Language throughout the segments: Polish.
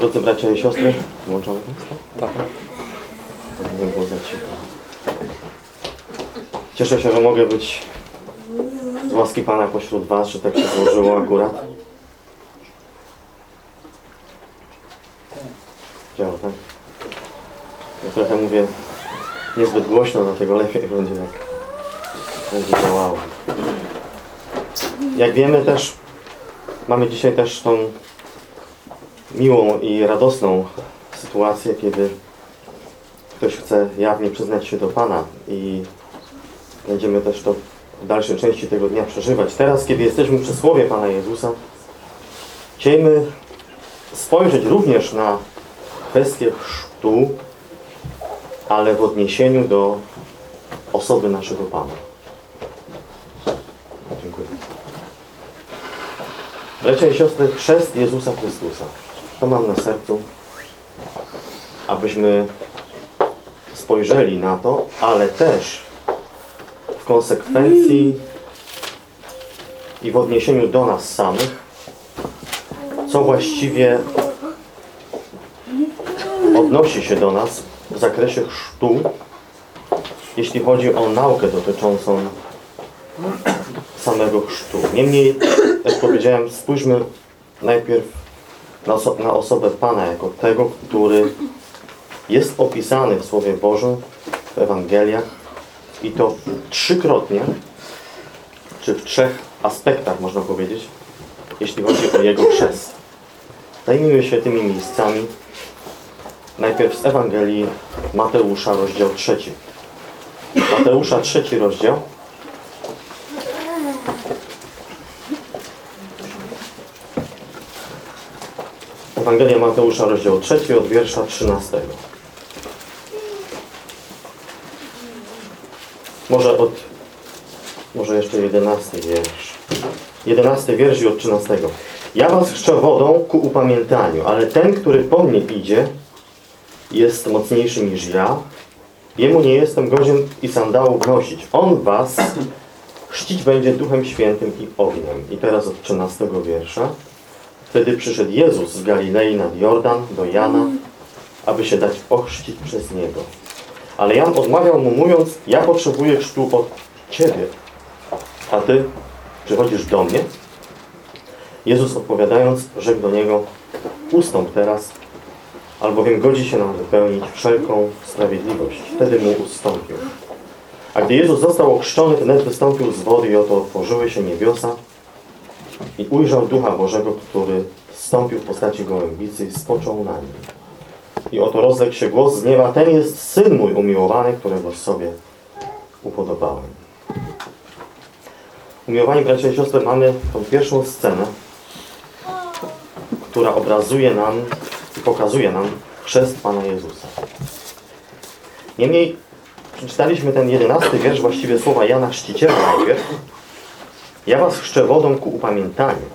Drodzy bracia i siostry, włączamy? Tak. Cieszę się, że mogę być z łaski Pana pośród Was, że tak się złożyło akurat. Działa, tak? Ja trochę mówię niezbyt głośno, dlatego lepiej będzie jak będzie działało. Jak wiemy też, mamy dzisiaj też tą miłą i radosną sytuację, kiedy ktoś chce jawnie przyznać się do Pana i będziemy też to w dalszej części tego dnia przeżywać. Teraz, kiedy jesteśmy przy Słowie Pana Jezusa, chciejmy spojrzeć również na kwestię chrztu, ale w odniesieniu do osoby naszego Pana. Dziękuję. Bracia i siostry, chrzest Jezusa Chrystusa. To mam na sercu, abyśmy spojrzeli na to, ale też w konsekwencji i w odniesieniu do nas samych, co właściwie odnosi się do nas w zakresie chrztu, jeśli chodzi o naukę dotyczącą samego chrztu. Niemniej, jak powiedziałem, spójrzmy najpierw na, oso na osobę Pana jako tego, który jest opisany w Słowie Bożym, w Ewangeliach i to trzykrotnie, czy w trzech aspektach można powiedzieć, jeśli chodzi o Jego chrzest. Zajmijmy się tymi miejscami. Najpierw z Ewangelii Mateusza, rozdział trzeci. Mateusza, trzeci rozdział. Ewangelia Mateusza, rozdział trzeci, od wiersza 13. Może od, może jeszcze 11 wiersz. 11 wiersz i od 13. Ja was chrzczę wodą ku upamiętaniu, ale ten, który po mnie idzie, jest mocniejszy niż ja. Jemu nie jestem godzien i sandałów nosić. On was chrzcić będzie Duchem Świętym i ogniem. I teraz od 13 wiersza. Wtedy przyszedł Jezus z Galilei nad Jordan do Jana, aby się dać ochrzcić przez Niego. Ale Jan odmawiał mu mówiąc, ja potrzebuję chrztu od Ciebie, a Ty przychodzisz do mnie? Jezus odpowiadając, rzekł do niego, ustąp teraz, albowiem godzi się nam wypełnić wszelką sprawiedliwość. Wtedy mu ustąpił. A gdy Jezus został ochrzczony, wnet wystąpił z wody i oto otworzyły się niebiosa i ujrzał Ducha Bożego, który zstąpił w postaci gołębicy i spoczął na nim. I oto rozległ się głos z nieba, ten jest Syn mój umiłowany, którego sobie upodobałem. Umiłowani bracia i siostry, mamy tą pierwszą scenę, która obrazuje nam i pokazuje nam chrzest Pana Jezusa. Niemniej przeczytaliśmy ten jedenasty wiersz, właściwie słowa Jana Chrzciciela najpierw. Ja was chrzczę wodą ku upamiętaniu.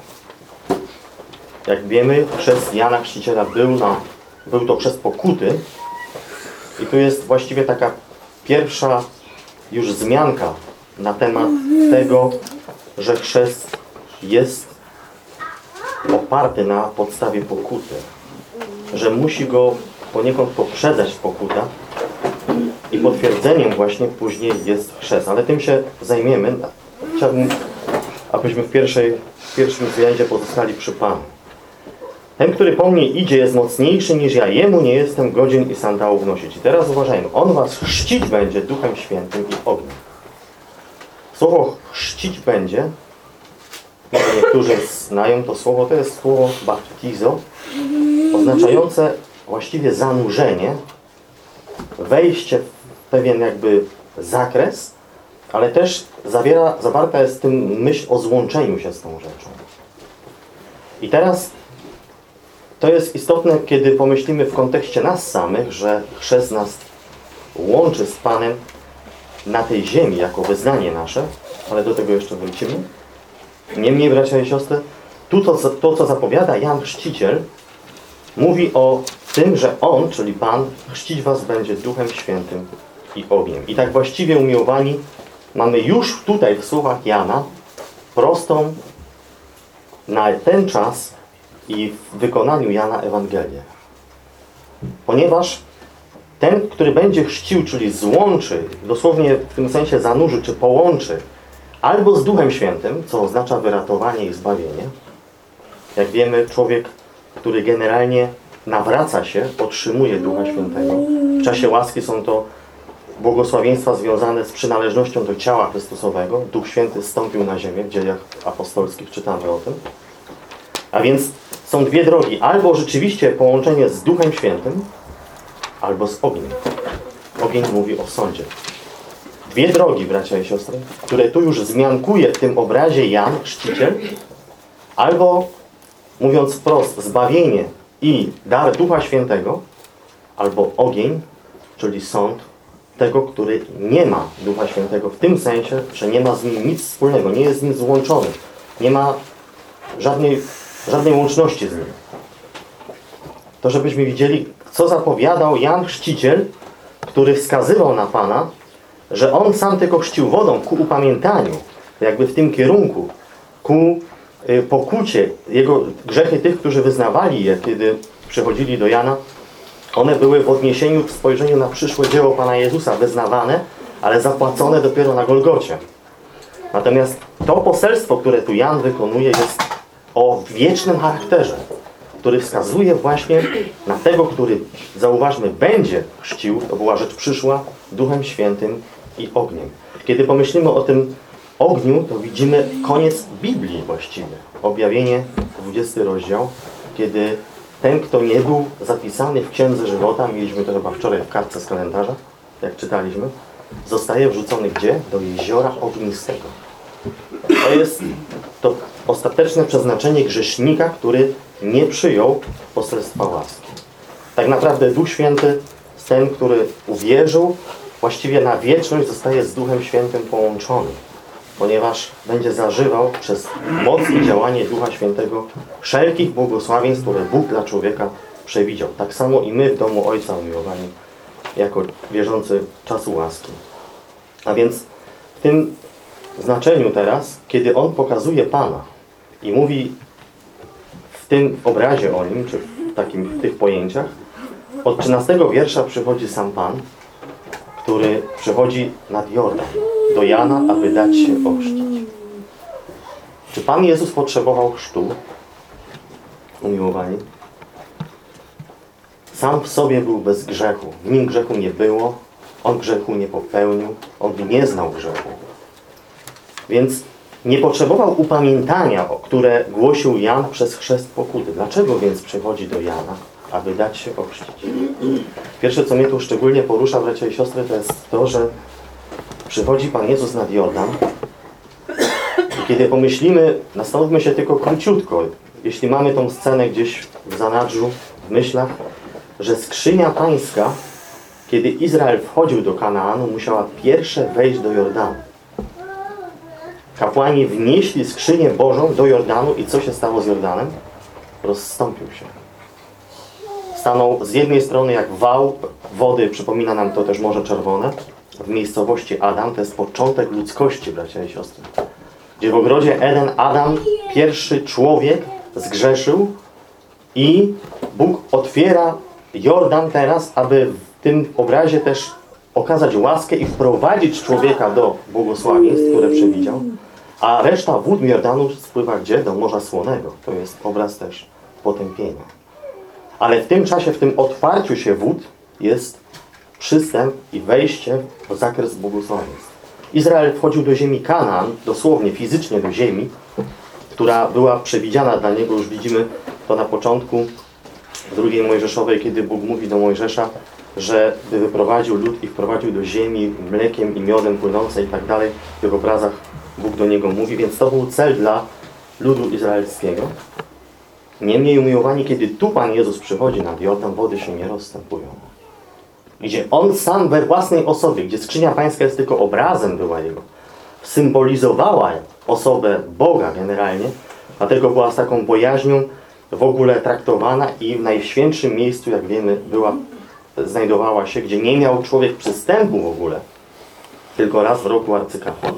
Jak wiemy, chrzest Jana Chrzciciela był, na, był to przez pokuty i tu jest właściwie taka pierwsza już wzmianka na temat tego, że chrzest jest oparty na podstawie pokuty. Że musi go poniekąd poprzedzać pokuta i potwierdzeniem właśnie później jest chrzest. Ale tym się zajmiemy. Chciałbym, abyśmy w, pierwszej, w pierwszym względzie pozostali przy Panu. Ten, który po mnie idzie, jest mocniejszy niż ja. Jemu nie jestem godzien i sandałów nosić. I teraz uważajmy. On was chrzcić będzie Duchem Świętym i ogniem. Słowo chrzcić będzie, niektórzy znają to słowo, to jest słowo baptizo, oznaczające właściwie zanurzenie, wejście w pewien jakby zakres, ale też zawiera, zawarta jest w tym myśl o złączeniu się z tą rzeczą. I teraz to jest istotne, kiedy pomyślimy w kontekście nas samych, że chrzest nas łączy z Panem na tej ziemi jako wyznanie nasze, ale do tego jeszcze wrócimy. Niemniej, bracia i siostry, tu to, to, co zapowiada Jan Chrzciciel, mówi o tym, że On, czyli Pan, chrzcić was będzie Duchem Świętym i ogniem. I tak właściwie umiłowani, mamy już tutaj w słowach Jana prostą na ten czas i w wykonaniu Jana Ewangelię. Ponieważ ten, który będzie chrzcił, czyli złączy, dosłownie w tym sensie zanurzy, czy połączy, albo z Duchem Świętym, co oznacza wyratowanie i zbawienie. Jak wiemy, człowiek, który generalnie nawraca się, otrzymuje Ducha Świętego. W czasie łaski są to błogosławieństwa związane z przynależnością do ciała Chrystusowego. Duch Święty zstąpił na ziemię, w dziejach apostolskich czytamy o tym. A więc są dwie drogi. Albo rzeczywiście połączenie z Duchem Świętym, albo z ogniem. Ogień mówi o sądzie. Dwie drogi, bracia i siostry, które tu już zmiankuje w tym obrazie Jan, chrzciciel, albo, mówiąc wprost, zbawienie i dar Ducha Świętego, albo ogień, czyli sąd tego, który nie ma Ducha Świętego, w tym sensie, że nie ma z nim nic wspólnego, nie jest z nim złączony, nie ma żadnej, żadnej łączności z nim. To, żebyśmy widzieli, co zapowiadał Jan Chrzciciel, który wskazywał na Pana, że On sam tylko chrzcił wodą ku upamiętaniu, jakby w tym kierunku, ku y, pokucie Jego grzechy tych, którzy wyznawali je, kiedy przychodzili do Jana, one były w odniesieniu, w spojrzeniu na przyszłe dzieło Pana Jezusa wyznawane, ale zapłacone dopiero na Golgocie. Natomiast to poselstwo, które tu Jan wykonuje, jest o wiecznym charakterze, który wskazuje właśnie na tego, który, zauważmy, będzie chrzcił, to była rzecz przyszła, Duchem Świętym i ogniem. Kiedy pomyślimy o tym ogniu, to widzimy koniec Biblii właściwie. Objawienie, 20 rozdział, kiedy ten, kto nie był zapisany w Księdze Żywota, mieliśmy to chyba wczoraj w kartce z kalendarza, jak czytaliśmy, zostaje wrzucony gdzie? Do jeziora ognistego. To jest to ostateczne przeznaczenie grzesznika, który nie przyjął poselstwa łaski. Tak naprawdę Duch Święty, ten, który uwierzył, właściwie na wieczność zostaje z Duchem Świętym połączony, ponieważ będzie zażywał przez moc i działanie Ducha Świętego wszelkich błogosławieństw, które Bóg dla człowieka przewidział. Tak samo i my w domu Ojca umiłowani, jako wierzący czasu łaski. A więc w tym znaczeniu teraz, kiedy On pokazuje Pana i mówi w tym obrazie o Nim, czy w, takim, w tych pojęciach, od 13 wiersza przychodzi sam Pan, który przychodzi nad Jordan do Jana, aby dać się ochrzcić. Czy Pan Jezus potrzebował chrztu? Umiłowani. Sam w sobie był bez grzechu. W nim grzechu nie było. On grzechu nie popełnił. On nie znał grzechu. Więc nie potrzebował upamiętania, które głosił Jan przez chrzest pokuty. Dlaczego więc przychodzi do Jana, aby dać się ochrzcić? Pierwsze, co mnie tu szczególnie porusza, bracia i siostry, to jest to, że przychodzi Pan Jezus nad Jordan i kiedy pomyślimy, nastanówmy się tylko króciutko, jeśli mamy tą scenę gdzieś w zanadrzu, w myślach, że skrzynia pańska, kiedy Izrael wchodził do Kanaanu, musiała pierwsze wejść do Jordanu. Kapłani wnieśli skrzynię Bożą do Jordanu i co się stało z Jordanem? Rozstąpił się. Stanął z jednej strony jak wał wody, przypomina nam to też Morze Czerwone, w miejscowości Adam, to jest początek ludzkości, bracia i siostry. Gdzie w ogrodzie Eden Adam, pierwszy człowiek, zgrzeszył i Bóg otwiera Jordan teraz, aby w tym obrazie też okazać łaskę i wprowadzić człowieka do błogosławieństw, które przewidział. A reszta wód Jordanu spływa gdzie? Do Morza Słonego. To jest obraz też potępienia. Ale w tym czasie, w tym otwarciu się wód jest przystęp i wejście w zakres błogosławieństw. Izrael wchodził do ziemi Kanaan, dosłownie fizycznie do ziemi, która była przewidziana dla niego, już widzimy to na początku drugiej Mojżeszowej, kiedy Bóg mówi do Mojżesza, że by wyprowadził lud i wprowadził do ziemi mlekiem i miodem płynące i tak dalej. W tych obrazach Bóg do niego mówi, więc to był cel dla ludu izraelskiego. Niemniej umiłowani, kiedy tu Pan Jezus przychodzi nad Jordan, wody się nie rozstępują. Gdzie On sam we własnej osobie, gdzie skrzynia pańska jest tylko obrazem była Jego, symbolizowała osobę Boga generalnie, dlatego była z taką bojaźnią w ogóle traktowana i w najświętszym miejscu, jak wiemy, była, znajdowała się, gdzie nie miał człowiek przystępu w ogóle, tylko raz w roku arcykapłan,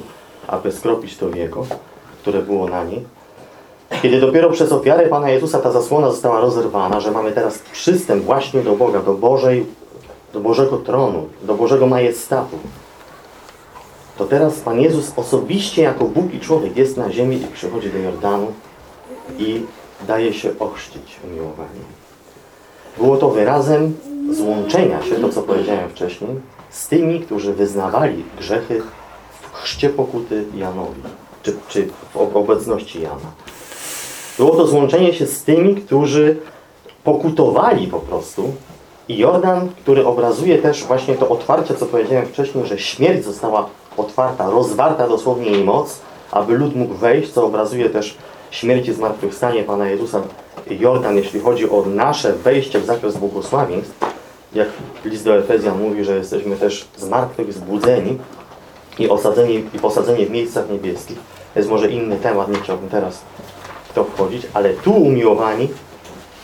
aby skropić to jego, które było na niej. Kiedy dopiero przez ofiarę Pana Jezusa ta zasłona została rozerwana, że mamy teraz przystęp właśnie do Boga, do Bożej, do Bożego tronu, do Bożego majestatu, to teraz Pan Jezus osobiście jako Bóg i człowiek jest na ziemi i przychodzi do Jordanu i daje się ochrzcić umiłowaniem. Było to wyrazem złączenia się, to co powiedziałem wcześniej, z tymi, którzy wyznawali grzechy w chrzcie pokuty Janowi, czy, czy w obecności Jana. Było to złączenie się z tymi, którzy pokutowali po prostu i Jordan, który obrazuje też właśnie to otwarcie, co powiedziałem wcześniej, że śmierć została otwarta, rozwarta dosłownie jej moc, aby lud mógł wejść, co obrazuje też śmierć i zmartwychwstanie Pana Jezusa. Jordan, jeśli chodzi o nasze wejście w zakres błogosławieństw, jak list do Efezjan mówi, że jesteśmy też z martwych zbudzeni i i posadzeni w miejscach niebieskich. To jest może inny temat, nie chciałbym teraz to wchodzić, ale tu umiłowani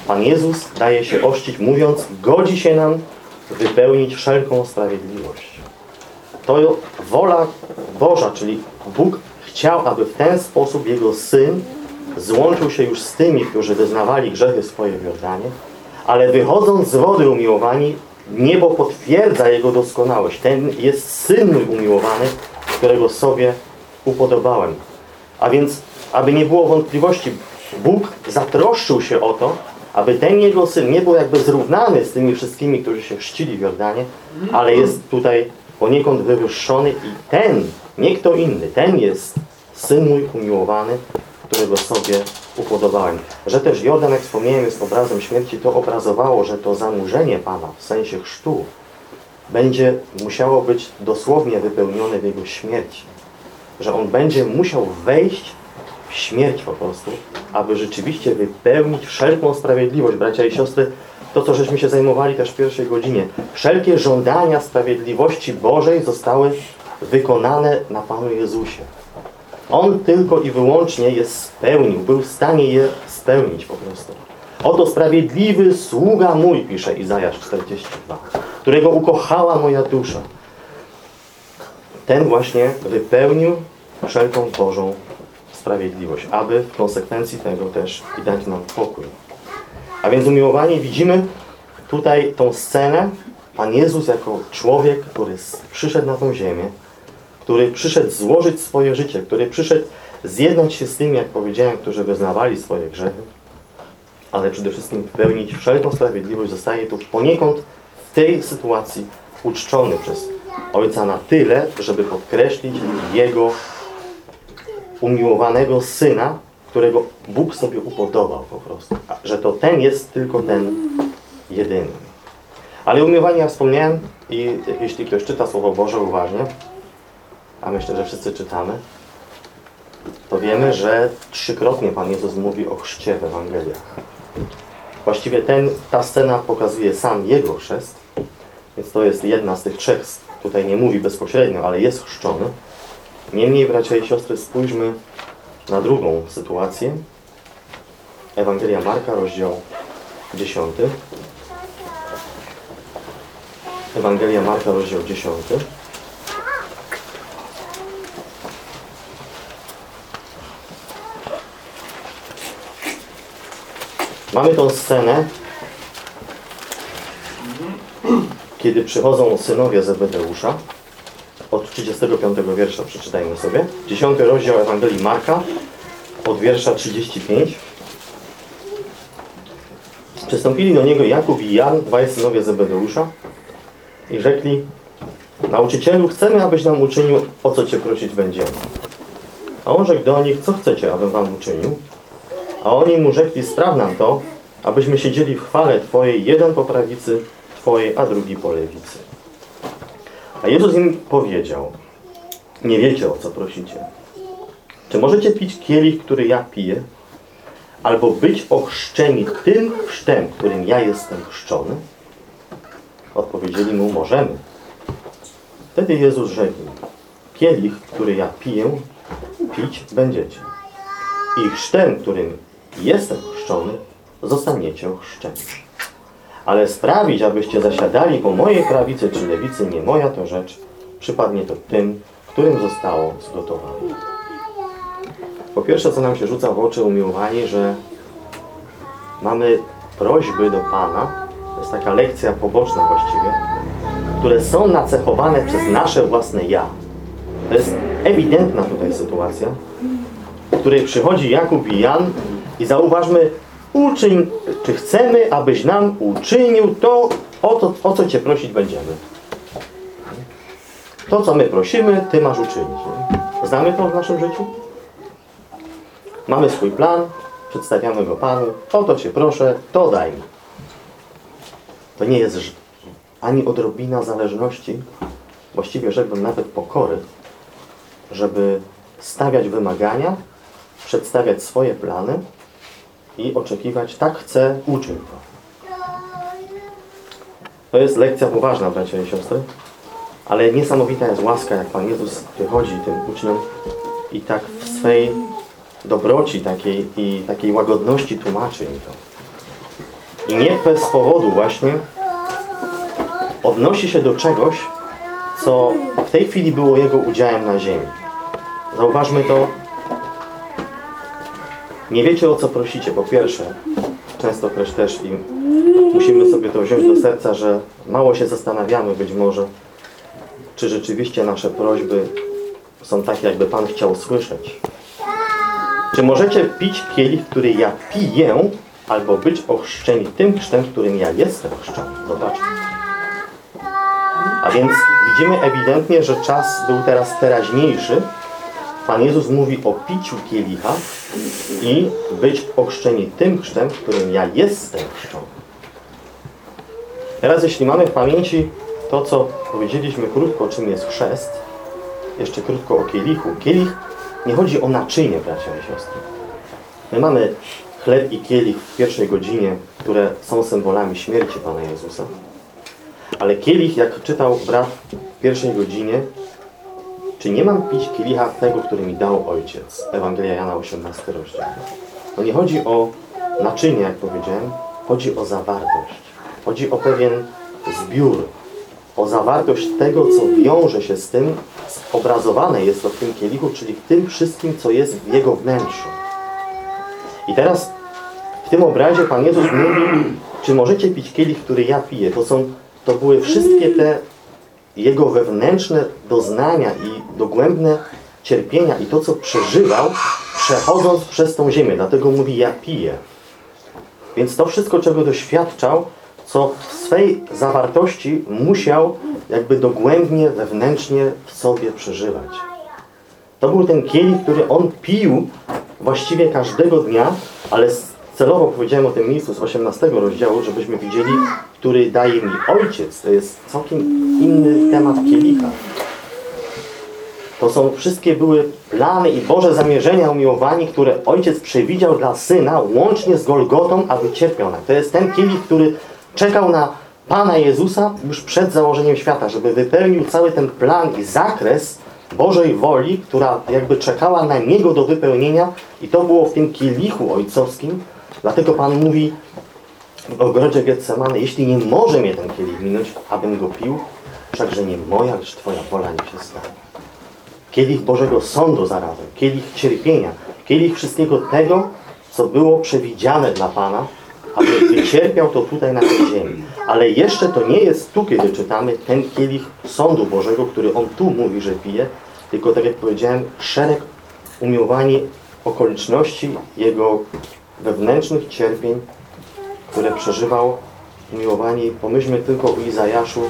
Pan Jezus daje się ościć, mówiąc, godzi się nam wypełnić wszelką sprawiedliwość. To wola Boża, czyli Bóg chciał, aby w ten sposób Jego Syn złączył się już z tymi, którzy wyznawali grzechy swoje w Jordanie, ale wychodząc z wody umiłowani, niebo potwierdza Jego doskonałość. Ten jest Syn mój umiłowany, którego sobie upodobałem. A więc, aby nie było wątpliwości, Bóg zatroszczył się o to, aby ten Jego Syn nie był jakby zrównany z tymi wszystkimi, którzy się chrzcili w Jordanie, ale jest tutaj poniekąd wywyższony i ten, nie kto inny, ten jest Syn mój umiłowany, którego sobie upodobałem. Że też Jordan, jak wspomniałem, jest obrazem śmierci, to obrazowało, że to zanurzenie Pana w sensie chrztu będzie musiało być dosłownie wypełnione w Jego śmierci. Że On będzie musiał wejść śmierć po prostu, aby rzeczywiście wypełnić wszelką sprawiedliwość. Bracia i siostry, to co żeśmy się zajmowali też w pierwszej godzinie. Wszelkie żądania sprawiedliwości Bożej zostały wykonane na Panu Jezusie. On tylko i wyłącznie je spełnił, był w stanie je spełnić po prostu. Oto sprawiedliwy sługa mój, pisze Izajasz 42, którego ukochała moja dusza. Ten właśnie wypełnił wszelką Bożą sprawiedliwość, aby w konsekwencji tego też dać nam pokój. A więc umiłowani widzimy tutaj tą scenę, Pan Jezus jako człowiek, który przyszedł na tą ziemię, który przyszedł złożyć swoje życie, który przyszedł zjednać się z tymi, jak powiedziałem, którzy wyznawali swoje grzechy, ale przede wszystkim pełnić wszelką sprawiedliwość, zostaje tu poniekąd w tej sytuacji uczczony przez Ojca na tyle, żeby podkreślić Jego umiłowanego Syna, którego Bóg sobie upodobał po prostu. Że to ten jest tylko ten jedyny. Ale umiłowanie ja wspomniałem i jeśli ktoś czyta Słowo Boże uważnie, a myślę, że wszyscy czytamy, to wiemy, że trzykrotnie Pan Jezus mówi o chrzcie w Ewangeliach. Właściwie ten, ta scena pokazuje sam Jego chrzest, więc to jest jedna z tych trzech, tutaj nie mówi bezpośrednio, ale jest chrzczony. Niemniej, bracia i siostry, spójrzmy na drugą sytuację. Ewangelia Marka, rozdział 10. Ewangelia Marka, rozdział 10. Mamy tą scenę, kiedy przychodzą synowie Zebedeusza. Od 35 wiersza przeczytajmy sobie. 10 rozdział Ewangelii Marka, od wiersza 35. Przystąpili do niego Jakub i Jan, dwaj synowie Zebedeusza i rzekli Nauczycielu, chcemy, abyś nam uczynił, o co Cię prosić będziemy. A on rzekł do nich, co chcecie, abym wam uczynił? A oni mu rzekli, spraw nam to, abyśmy siedzieli w chwale Twojej, jeden po prawicy Twojej, a drugi po lewicy. A Jezus im powiedział, nie wiecie o co prosicie. Czy możecie pić kielich, który ja piję? Albo być ochrzczeni tym chrztem, którym ja jestem chrzczony? Odpowiedzieli mu, możemy. Wtedy Jezus rzekł, kielich, który ja piję, pić będziecie. I chrztem, którym jestem chrzczony, zostaniecie ochrzczeni. Ale sprawić, abyście zasiadali po mojej prawicy czy lewicy, nie moja to rzecz, przypadnie to tym, którym zostało zgotowane. Po pierwsze, co nam się rzuca w oczy umiłowani, że mamy prośby do Pana, to jest taka lekcja poboczna właściwie, które są nacechowane przez nasze własne ja. To jest ewidentna tutaj sytuacja, w której przychodzi Jakub i Jan i zauważmy, uczyń, czy chcemy, abyś nam uczynił to, o, to, o co Cię prosić będziemy. To, co my prosimy, Ty masz uczynić. Nie? Znamy to w naszym życiu? Mamy swój plan, przedstawiamy go Panu, o to Cię proszę, to daj mi. To nie jest ani odrobina zależności, właściwie rzekłbym nawet pokory, żeby stawiać wymagania, przedstawiać swoje plany i oczekiwać, tak chcę, uczyń to. To jest lekcja poważna, bracia i siostry, ale niesamowita jest łaska, jak Pan Jezus wychodzi tym uczniom i tak w swej dobroci takiej i takiej łagodności tłumaczy im to. I nie bez powodu właśnie odnosi się do czegoś, co w tej chwili było jego udziałem na ziemi. Zauważmy to. Nie wiecie o co prosicie. Po pierwsze, często też i musimy sobie to wziąć do serca, że mało się zastanawiamy być może, czy rzeczywiście nasze prośby są takie, jakby Pan chciał słyszeć. Czy możecie pić kielich, który ja piję, albo być ochrzczeni tym chrztem, którym ja jestem chrzczony? Zobaczcie. A więc widzimy ewidentnie, że czas był teraz teraźniejszy. Pan Jezus mówi o piciu kielicha i być ochrzczeni tym chrztem, którym ja jestem chrzczony. Teraz jeśli mamy w pamięci to, co powiedzieliśmy krótko, czym jest chrzest, jeszcze krótko o kielichu. Kielich nie chodzi o naczynie, bracia i siostry. My mamy chleb i kielich w pierwszej godzinie, które są symbolami śmierci Pana Jezusa. Ale kielich, jak czytał brat w pierwszej godzinie, czy nie mam pić kielicha tego, który mi dał Ojciec? Ewangelia Jana 18 rozdział. No nie chodzi o naczynie, jak powiedziałem, chodzi o zawartość. Chodzi o pewien zbiór, o zawartość tego, co wiąże się z tym, obrazowane jest to w tym kielichu, czyli w tym wszystkim, co jest w jego wnętrzu. I teraz w tym obrazie Pan Jezus mówi, czy możecie pić kielich, który ja piję? To, są, to były wszystkie te jego wewnętrzne doznania i dogłębne cierpienia i to, co przeżywał, przechodząc przez tą ziemię. Dlatego mówi, ja piję. Więc to wszystko, czego doświadczał, co w swej zawartości musiał jakby dogłębnie, wewnętrznie w sobie przeżywać. To był ten kielich, który on pił właściwie każdego dnia, ale celowo powiedziałem o tym miejscu z 18 rozdziału, żebyśmy widzieli, który daje mi Ojciec. To jest całkiem inny temat kielicha. To są wszystkie były plany i Boże zamierzenia umiłowani, które Ojciec przewidział dla Syna, łącznie z Golgotą, aby cierpiał. To jest ten kielich, który czekał na Pana Jezusa już przed założeniem świata, żeby wypełnił cały ten plan i zakres Bożej woli, która jakby czekała na Niego do wypełnienia i to było w tym kielichu ojcowskim. Dlatego Pan mówi w ogrodzie Getsemane, jeśli nie może mnie ten kielich minąć, abym go pił, wszakże nie moja, lecz Twoja wola niech się stanie. Kielich Bożego Sądu zarazem, kielich cierpienia, kielich wszystkiego tego, co było przewidziane dla Pana, aby wycierpiał to tutaj na tej ziemi. Ale jeszcze to nie jest tu, kiedy czytamy ten kielich Sądu Bożego, który On tu mówi, że pije, tylko tak jak powiedziałem, szereg umiłowani okoliczności Jego wewnętrznych cierpień, które przeżywał umiłowani. Pomyślmy tylko o Izajaszu.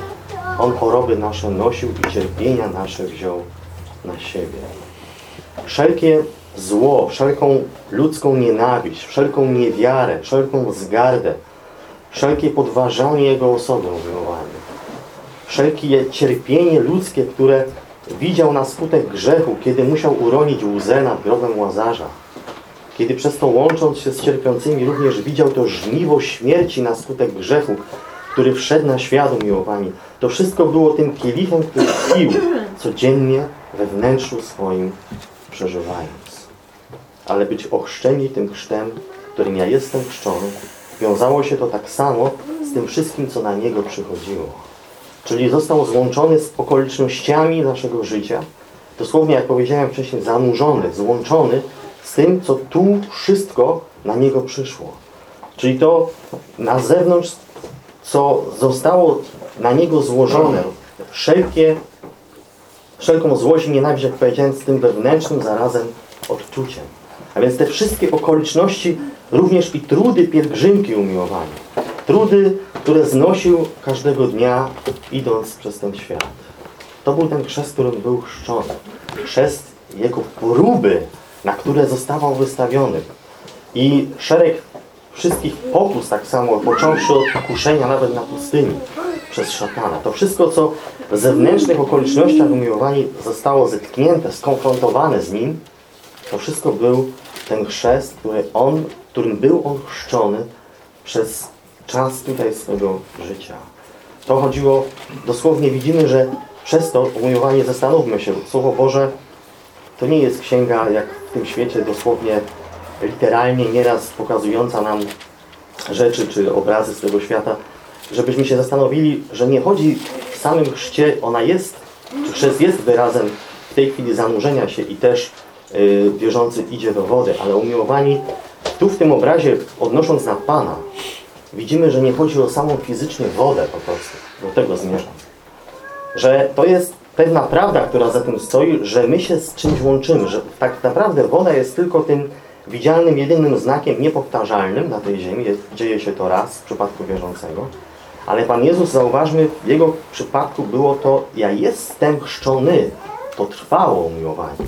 On choroby nasze nosił i cierpienia nasze wziął na siebie. Wszelkie zło, wszelką ludzką nienawiść, wszelką niewiarę, wszelką wzgardę, wszelkie podważanie Jego osoby umiłowany, wszelkie cierpienie ludzkie, które widział na skutek grzechu, kiedy musiał uronić łzę nad grobem Łazarza, kiedy przez to łącząc się z cierpiącymi również widział to żniwo śmierci na skutek grzechu, który wszedł na świat umiłowani. To wszystko było tym kielichem, który pił codziennie we wnętrzu swoim przeżywając. Ale być ochrzczeni tym chrztem, którym ja jestem chrzczony, wiązało się to tak samo z tym wszystkim, co na Niego przychodziło. Czyli został złączony z okolicznościami naszego życia, dosłownie jak powiedziałem wcześniej, zanurzony, złączony z tym, co tu wszystko na Niego przyszło. Czyli to na zewnątrz, co zostało na Niego złożone, wszelkie, wszelką złość i nienawiść, jak powiedziałem, z tym wewnętrznym zarazem odczuciem. A więc te wszystkie okoliczności, również i trudy pielgrzymki umiłowani. Trudy, które znosił każdego dnia, idąc przez ten świat. To był ten chrzest, którym był chrzczony. Chrzest jego próby, na które zostawał wystawiony. I szereg wszystkich pokus, tak samo, począwszy od kuszenia nawet na pustyni przez szatana. To wszystko, co w zewnętrznych okolicznościach umiłowani zostało zetknięte, skonfrontowane z nim, to wszystko był ten chrzest, który on, którym był on chrzczony przez czas tutaj swego życia. To chodziło, dosłownie widzimy, że przez to umiłowanie, zastanówmy się, Słowo Boże to nie jest księga jak w tym świecie dosłownie literalnie nieraz pokazująca nam rzeczy czy obrazy z tego świata, żebyśmy się zastanowili, że nie chodzi w samym chrzcie, ona jest, czy chrzest jest wyrazem w tej chwili zanurzenia się i też yy, wierzący idzie do wody, ale umiłowani tu w tym obrazie, odnosząc na Pana, widzimy, że nie chodzi o samą fizycznie wodę po prostu. Do tego zmierzam. Że to jest pewna prawda, która za tym stoi, że my się z czymś łączymy, że tak naprawdę woda jest tylko tym widzialnym, jedynym znakiem niepowtarzalnym na tej ziemi. Dzieje się to raz w przypadku wierzącego. Ale Pan Jezus, zauważmy, w Jego przypadku było to ja jestem chrzczony. To trwało umiłowanie.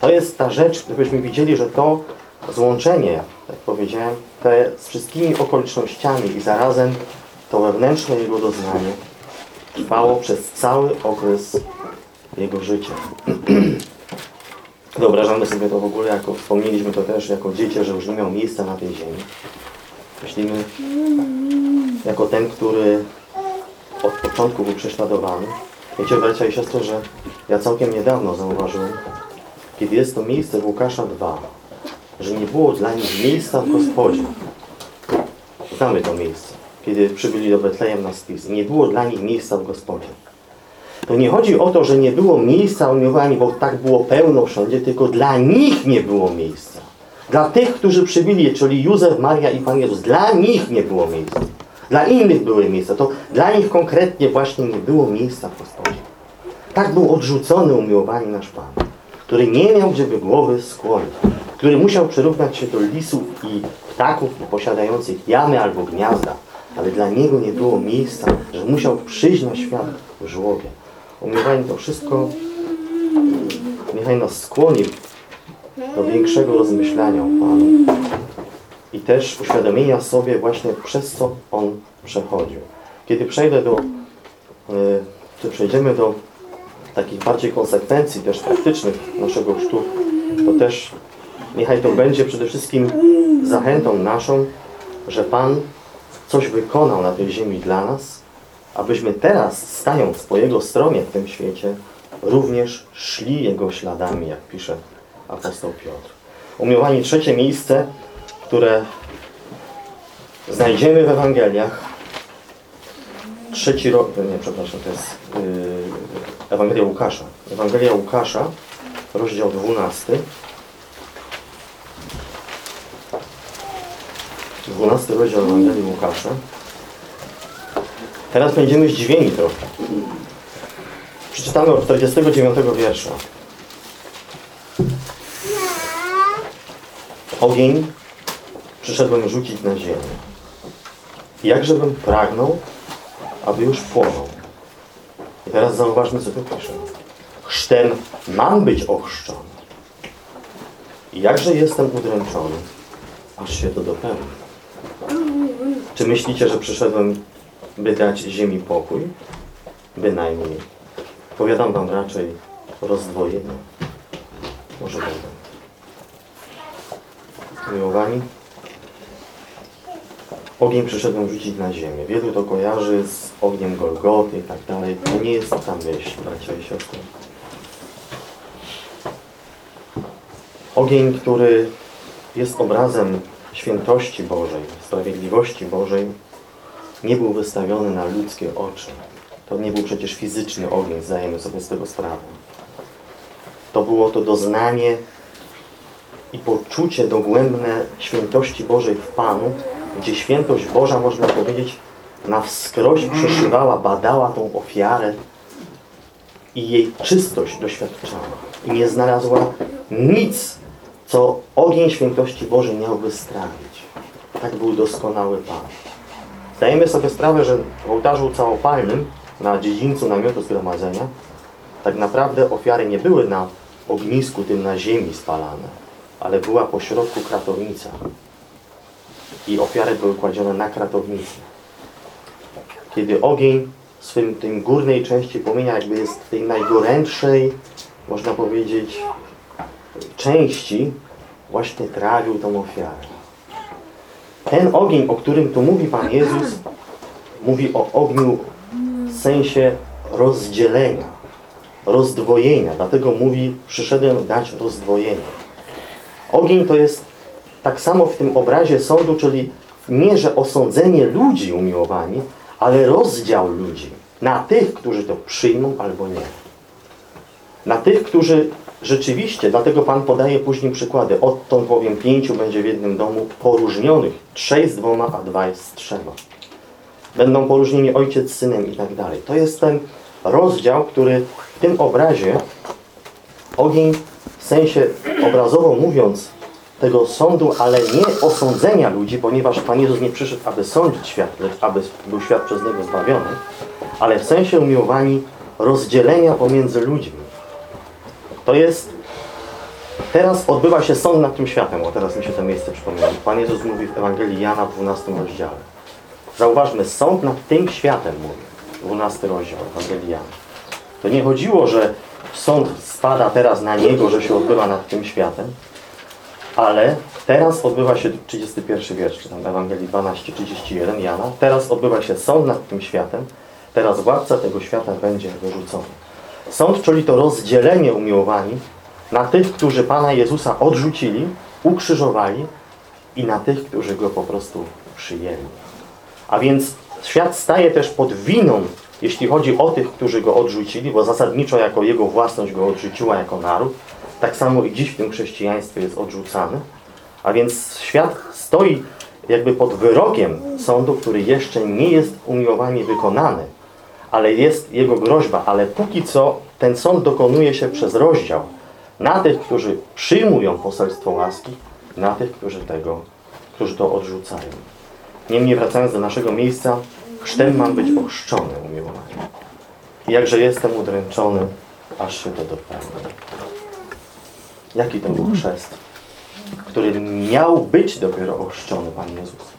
To jest ta rzecz, gdybyśmy widzieli, że to złączenie, jak powiedziałem, te z wszystkimi okolicznościami i zarazem to wewnętrzne Jego doznanie trwało przez cały okres Jego życia. Wyobrażamy sobie to w ogóle, jako wspomnieliśmy to też jako dziecię, że już nie miał miejsca na tej ziemi. Myślimy jako ten, który od początku był prześladowany. Wiecie, bracia i siostry, że ja całkiem niedawno zauważyłem, kiedy jest to miejsce w Łukasza 2, że nie było dla nich miejsca w Gospodzie. Znamy to miejsce, kiedy przybyli do Betlejem na spis. Nie było dla nich miejsca w Gospodzie. To nie chodzi o to, że nie było miejsca umiłowani, bo tak było pełno wszędzie, tylko dla nich nie było miejsca. Dla tych, którzy przybyli, czyli Józef, Maria i Pan Jezus, dla nich nie było miejsca. Dla innych były miejsca. To dla nich konkretnie właśnie nie było miejsca w Gospodzie. Tak był odrzucony umiłowany nasz Pan, który nie miał gdzie by głowy skłonić, który musiał przyrównać się do lisów i ptaków posiadających jamy albo gniazda, ale dla niego nie było miejsca, że musiał przyjść na świat w żłobie. Umiłowani to wszystko niechaj nas skłoni do większego rozmyślania o Panu i też uświadomienia sobie właśnie przez co On przechodził. Kiedy przejdę do, czy przejdziemy do takich bardziej konsekwencji też praktycznych naszego chrztu, to też niechaj to będzie przede wszystkim zachętą naszą, że Pan coś wykonał na tej ziemi dla nas, abyśmy teraz, stając po Jego stronie w tym świecie, również szli Jego śladami, jak pisze apostoł Piotr. Umiłowani trzecie miejsce, które znajdziemy w Ewangeliach. Trzeci rok, nie, przepraszam, to jest yy, Ewangelia Łukasza. Ewangelia Łukasza, rozdział 12. 12 rozdział Ewangelii Łukasza. Teraz będziemy zdziwieni trochę. Przeczytamy od 49 wiersza. Ogień przyszedłem rzucić na ziemię. Jakżebym pragnął, aby już płonął. I teraz zauważmy, co tu pisze. Chrztem mam być ochrzczony. I jakże jestem udręczony, aż się to dopełni. Czy myślicie, że przyszedłem, by dać ziemi pokój? Bynajmniej. Powiadam wam raczej rozdwojenie. Może będę. Miłowani? Ogień przyszedłem rzucić na ziemię. Wielu to kojarzy z ogniem Golgoty i tak dalej. To nie jest ta myśl, bracia i siostry. Ogień, który jest obrazem świętości Bożej, sprawiedliwości Bożej, nie był wystawiony na ludzkie oczy. To nie był przecież fizyczny ogień, zdajemy sobie z tego sprawę. To było to doznanie i poczucie dogłębne świętości Bożej w Panu, gdzie świętość Boża, można powiedzieć, na wskroś przeszywała, badała tą ofiarę i jej czystość doświadczała. I nie znalazła nic, co ogień świętości Bożej miałby strawić. Tak był doskonały Pan. Zdajemy sobie sprawę, że w ołtarzu całopalnym, na dziedzińcu namiotu zgromadzenia, tak naprawdę ofiary nie były na ognisku tym na ziemi spalane, ale była pośrodku kratownica. I ofiary były kładzione na kratownicy. Kiedy ogień w swym tym górnej części płomienia jakby jest w tej najgorętszej, można powiedzieć, części, właśnie trawił tą ofiarę. Ten ogień, o którym tu mówi Pan Jezus, mówi o ogniu w sensie rozdzielenia, rozdwojenia. Dlatego mówi, przyszedłem dać rozdwojenie. Ogień to jest tak samo w tym obrazie sądu, czyli nie, że osądzenie ludzi umiłowani, ale rozdział ludzi na tych, którzy to przyjmą albo nie. Na tych, którzy rzeczywiście, dlatego Pan podaje później przykłady. Odtąd bowiem pięciu będzie w jednym domu poróżnionych, trzej z dwoma, a dwaj z trzema. Będą poróżnieni ojciec z synem i tak dalej. To jest ten rozdział, który w tym obrazie ogień w sensie obrazowo mówiąc tego sądu, ale nie osądzenia ludzi, ponieważ Pan Jezus nie przyszedł, aby sądzić świat, lecz aby był świat przez Niego zbawiony, ale w sensie umiłowani rozdzielenia pomiędzy ludźmi. To jest, teraz odbywa się sąd nad tym światem, bo teraz mi się to miejsce przypomniało. Pan Jezus mówi w Ewangelii Jana w 12 rozdziale. Zauważmy, sąd nad tym światem mówi, 12 rozdział Ewangelii Jana. To nie chodziło, że sąd spada teraz na Niego, że się odbywa nad tym światem, ale teraz odbywa się 31 wiersz, tam Ewangelii 12, 31 Jana. Teraz odbywa się sąd nad tym światem. Teraz władca tego świata będzie wyrzucony. Sąd, czyli to rozdzielenie umiłowani na tych, którzy Pana Jezusa odrzucili, ukrzyżowali i na tych, którzy Go po prostu przyjęli. A więc świat staje też pod winą, jeśli chodzi o tych, którzy Go odrzucili, bo zasadniczo jako Jego własność Go odrzuciła jako naród. Tak samo i dziś w tym chrześcijaństwie jest odrzucany. A więc świat stoi jakby pod wyrokiem sądu, który jeszcze nie jest umiłowanie wykonany, ale jest jego groźba. Ale póki co ten sąd dokonuje się przez rozdział na tych, którzy przyjmują poselstwo łaski, na tych, którzy tego, którzy to odrzucają. Niemniej wracając do naszego miejsca, chrztem mam być ochrzczony umiłowany. I jakże jestem udręczony, aż się to dopełni. Jaki to był chrzest, który miał być dopiero ochrzczony Pan Jezus.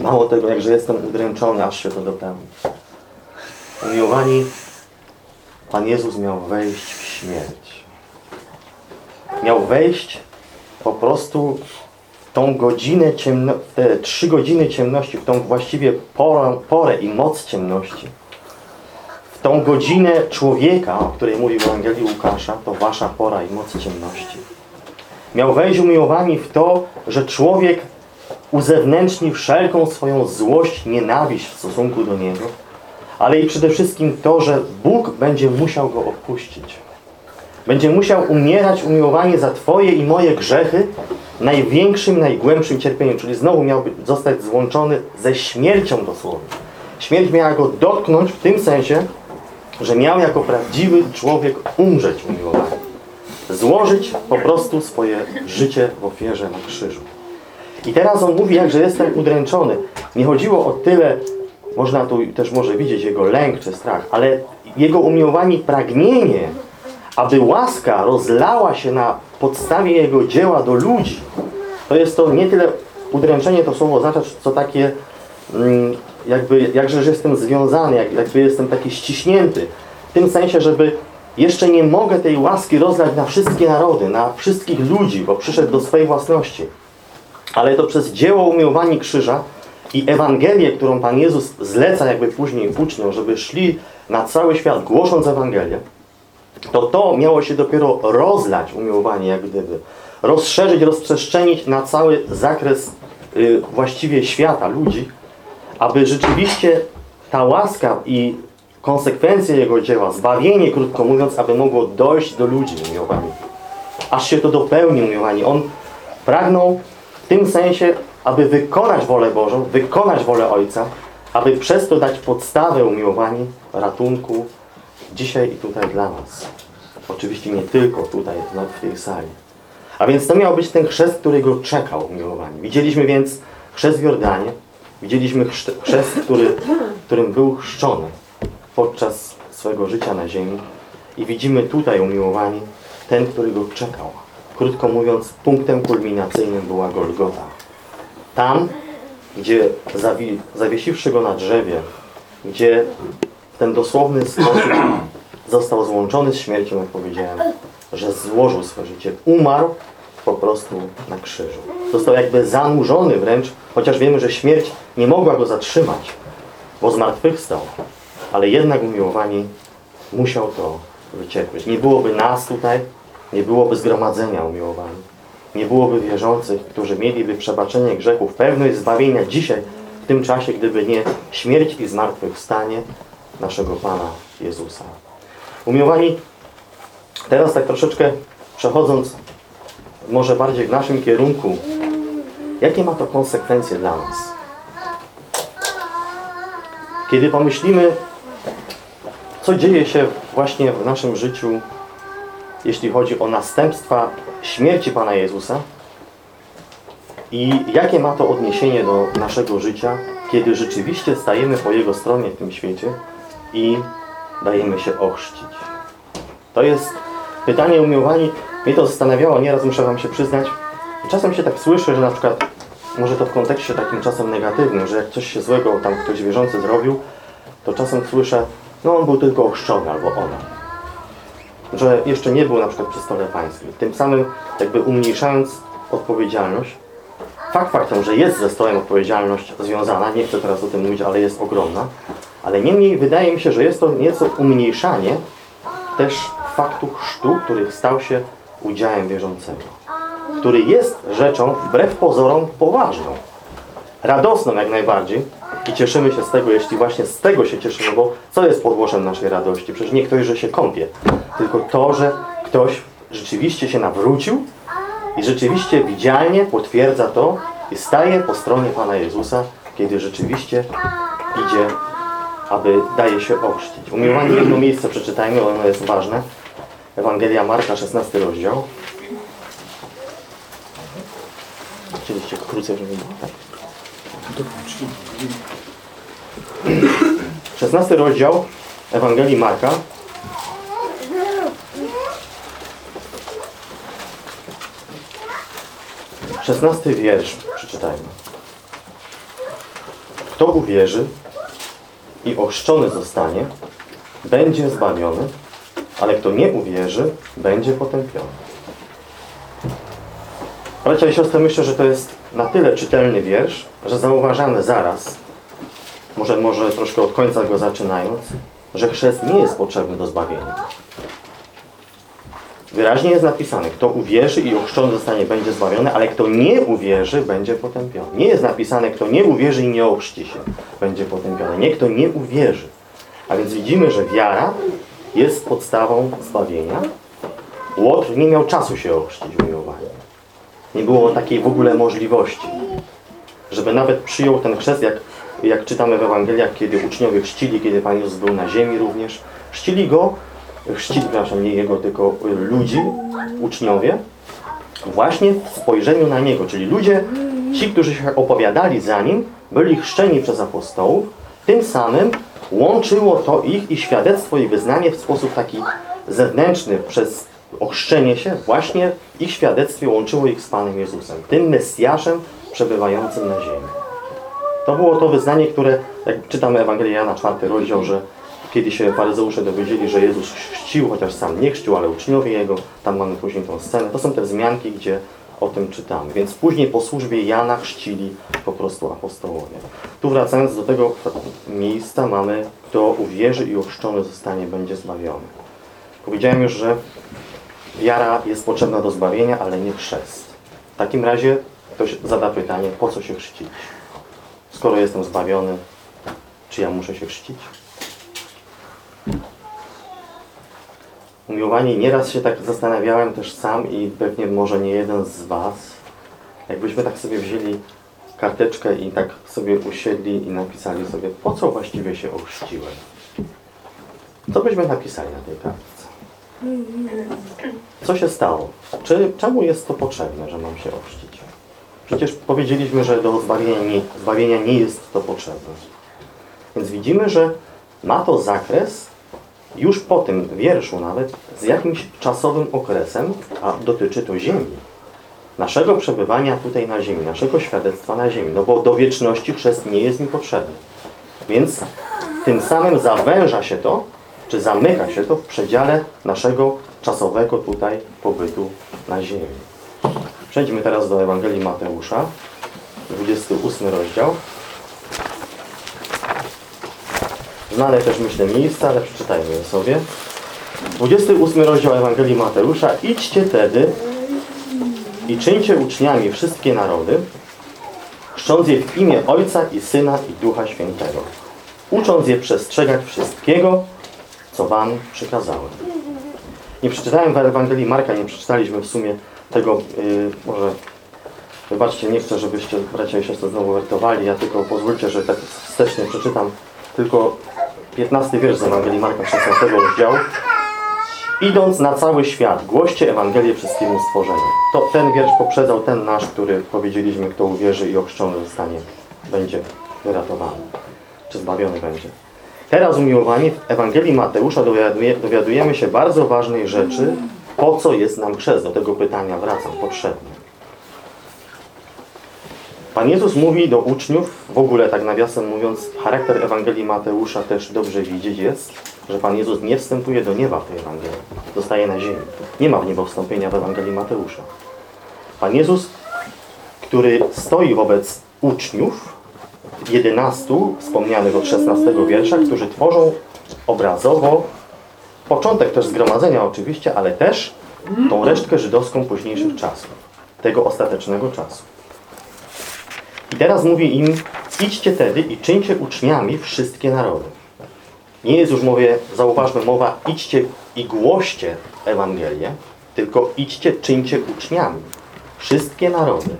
Mało tego, jakże jestem udręczony, aż się to dopełni. Umiłowani, Pan Jezus miał wejść w śmierć. Miał wejść po prostu w tą godzinę ciemno, te trzy godziny ciemności, w tą właściwie porę, porę i moc ciemności w tą godzinę człowieka, o której mówi w Ewangelii Łukasza, to wasza pora i moc ciemności. Miał wejść umiłowani w to, że człowiek uzewnętrzni wszelką swoją złość, nienawiść w stosunku do Niego, ale i przede wszystkim to, że Bóg będzie musiał go odpuścić. Będzie musiał umierać umiłowanie za Twoje i moje grzechy największym, najgłębszym cierpieniem, czyli znowu miał zostać złączony ze śmiercią dosłownie. Śmierć miała go dotknąć w tym sensie, że miał jako prawdziwy człowiek umrzeć umiłowany. Złożyć po prostu swoje życie w ofierze na krzyżu. I teraz on mówi, jakże jestem udręczony. Nie chodziło o tyle, można tu też może widzieć jego lęk czy strach, ale jego umiłowanie pragnienie, aby łaska rozlała się na podstawie jego dzieła do ludzi. To jest to nie tyle udręczenie, to słowo oznacza, co takie mm, jakby, jakże że jestem związany, jak, jakby jestem taki ściśnięty. W tym sensie, żeby jeszcze nie mogę tej łaski rozlać na wszystkie narody, na wszystkich ludzi, bo przyszedł do swojej własności. Ale to przez dzieło umiłowania krzyża i Ewangelię, którą Pan Jezus zleca jakby później uczniom, żeby szli na cały świat głosząc Ewangelię, to to miało się dopiero rozlać umiłowanie jak gdyby. Rozszerzyć, rozprzestrzenić na cały zakres y, właściwie świata, ludzi, aby rzeczywiście ta łaska i konsekwencje Jego dzieła, zbawienie, krótko mówiąc, aby mogło dojść do ludzi umiłowani. aż się to dopełni, umiłowani. On pragnął w tym sensie, aby wykonać wolę Bożą, wykonać wolę Ojca, aby przez to dać podstawę, umiłowani, ratunku dzisiaj i tutaj dla nas. Oczywiście nie tylko tutaj, no, w tej sali. A więc to miał być ten chrzest, który go czekał, umiłowani. Widzieliśmy więc chrzest w Jordanie, widzieliśmy chrzest, który, którym był chrzczony podczas swojego życia na ziemi i widzimy tutaj, umiłowani, ten, który go czekał. Krótko mówiąc, punktem kulminacyjnym była Golgota. Tam, gdzie zawi zawiesiwszy go na drzewie, gdzie w ten dosłowny sposób został złączony z śmiercią, jak powiedziałem, że złożył swoje życie, umarł po prostu na krzyżu. Został jakby zanurzony wręcz, chociaż wiemy, że śmierć nie mogła go zatrzymać, bo zmartwychwstał, ale jednak umiłowani musiał to wycierpieć. Nie byłoby nas tutaj, nie byłoby zgromadzenia umiłowani. Nie byłoby wierzących, którzy mieliby przebaczenie grzechów, pewność zbawienia dzisiaj, w tym czasie, gdyby nie śmierć i zmartwychwstanie naszego Pana Jezusa. Umiłowani, teraz tak troszeczkę przechodząc może bardziej w naszym kierunku, jakie ma to konsekwencje dla nas? Kiedy pomyślimy, co dzieje się właśnie w naszym życiu, jeśli chodzi o następstwa śmierci Pana Jezusa i jakie ma to odniesienie do naszego życia, kiedy rzeczywiście stajemy po Jego stronie w tym świecie i dajemy się ochrzcić. To jest pytanie umiłowani. Mnie to zastanawiało, nieraz muszę Wam się przyznać. Czasem się tak słyszy, że na przykład, może to w kontekście takim czasem negatywnym, że jak coś się złego tam ktoś wierzący zrobił, to czasem słyszę, no on był tylko ochrzczony albo ona. Że jeszcze nie był na przykład przy stole pańskim. Tym samym jakby umniejszając odpowiedzialność, fakt faktem, że jest ze stołem odpowiedzialność związana, nie chcę teraz o tym mówić, ale jest ogromna, ale niemniej wydaje mi się, że jest to nieco umniejszanie też faktu chrztu, który stał się udziałem wierzącego. Który jest rzeczą wbrew pozorom poważną. Radosną jak najbardziej i cieszymy się z tego, jeśli właśnie z tego się cieszymy, bo co jest podłożem naszej radości? Przecież nie ktoś, że się kąpie, tylko to, że ktoś rzeczywiście się nawrócił i rzeczywiście widzialnie potwierdza to i staje po stronie Pana Jezusa, kiedy rzeczywiście idzie, aby daje się ochrzcić. Umiłowani jedno miejsce przeczytajmy, ono jest ważne. Ewangelia Marka, 16 rozdział. Chcieliście krócej, żeby było tak. 16 rozdział Ewangelii Marka. Szesnasty wiersz przeczytajmy. Kto uwierzy i ochrzczony zostanie, będzie zbawiony, ale kto nie uwierzy, będzie potępiony. Bracia i siostry, myślę, że to jest na tyle czytelny wiersz, że zauważamy zaraz, może, może troszkę od końca go zaczynając, że chrzest nie jest potrzebny do zbawienia. Wyraźnie jest napisane, kto uwierzy i ochrzczony zostanie, będzie zbawiony, ale kto nie uwierzy, będzie potępiony. Nie jest napisane, kto nie uwierzy i nie ochrzci się, będzie potępiony. Nie, kto nie uwierzy. A więc widzimy, że wiara jest podstawą zbawienia. Łotr nie miał czasu się ochrzcić, umiłowani. Nie było takiej w ogóle możliwości, żeby nawet przyjął ten chrzest, jak, jak czytamy w Ewangeliach, kiedy uczniowie chrzcili, kiedy Pan Jezus był na ziemi również. Chrzcili Go, chrzcili, przepraszam, nie Jego, tylko ludzi, uczniowie, właśnie w spojrzeniu na Niego. Czyli ludzie, ci, którzy się opowiadali za Nim, byli chrzczeni przez apostołów, tym samym łączyło to ich i świadectwo i wyznanie w sposób taki zewnętrzny przez ochrzczenie się, właśnie ich świadectwie łączyło ich z Panem Jezusem, tym Mesjaszem przebywającym na ziemi. To było to wyznanie, które, jak czytamy Ewangelię Jana, czwarty rozdział, że kiedy się faryzeusze dowiedzieli, że Jezus chrzcił, chociaż sam nie chrzcił, ale uczniowie Jego, tam mamy później tą scenę, to są te wzmianki, gdzie o tym czytamy. Więc później po służbie Jana chrzcili po prostu apostołowie. Tu wracając do tego miejsca mamy, kto uwierzy i ochrzczony zostanie, będzie zbawiony. Powiedziałem już, że wiara jest potrzebna do zbawienia, ale nie chrzest. W takim razie ktoś zada pytanie, po co się chrzcić? Skoro jestem zbawiony, czy ja muszę się chrzcić? Umiłowani, nieraz się tak zastanawiałem też sam i pewnie może nie jeden z Was, jakbyśmy tak sobie wzięli karteczkę i tak sobie usiedli i napisali sobie, po co właściwie się ochrzciłem? Co byśmy napisali na tej kartce? Co się stało? Czy, czemu jest to potrzebne, że mam się ochrzcić? Przecież powiedzieliśmy, że do zbawienia nie, zbawienia nie jest to potrzebne. Więc widzimy, że ma to zakres już po tym wierszu nawet z jakimś czasowym okresem, a dotyczy to ziemi. Naszego przebywania tutaj na ziemi, naszego świadectwa na ziemi. No bo do wieczności chrzest nie jest mi potrzebny. Więc tym samym zawęża się to, czy zamyka się to w przedziale naszego czasowego tutaj pobytu na ziemi. Przejdźmy teraz do Ewangelii Mateusza, 28 rozdział. Znane też myślę miejsca, ale przeczytajmy je sobie. 28 rozdział Ewangelii Mateusza. Idźcie tedy i czyńcie uczniami wszystkie narody, chrzcząc je w imię Ojca i Syna i Ducha Świętego, ucząc je przestrzegać wszystkiego, co wam przykazałem. Nie przeczytałem w Ewangelii Marka, nie przeczytaliśmy w sumie tego, yy, może wybaczcie, nie chcę, żebyście bracia i siostry znowu wertowali, ja tylko pozwólcie, że tak wstecznie przeczytam tylko 15 wiersz z Ewangelii Marka 16 rozdziału. Idąc na cały świat, głoście Ewangelię wszystkiemu stworzeniu. To ten wiersz poprzedzał ten nasz, który powiedzieliśmy, kto uwierzy i ochrzczony zostanie, będzie wyratowany, czy zbawiony będzie. Teraz umiłowani w Ewangelii Mateusza dowiaduje, dowiadujemy się bardzo ważnej rzeczy, po co jest nam chrzest. Do tego pytania wracam, potrzebny. Pan Jezus mówi do uczniów, w ogóle tak nawiasem mówiąc, charakter Ewangelii Mateusza też dobrze widzieć jest, że Pan Jezus nie wstępuje do nieba w tej Ewangelii. Zostaje na ziemi. Nie ma w niebo wstąpienia w Ewangelii Mateusza. Pan Jezus, który stoi wobec uczniów, 11 wspomnianych od 16 wiersza, którzy tworzą obrazowo początek też zgromadzenia oczywiście, ale też tą resztkę żydowską późniejszych czasów. Tego ostatecznego czasu. I teraz mówi im, idźcie tedy i czyńcie uczniami wszystkie narody. Nie jest już, mówię, zauważmy, mowa idźcie i głoście Ewangelię, tylko idźcie, czyńcie uczniami. Wszystkie narody.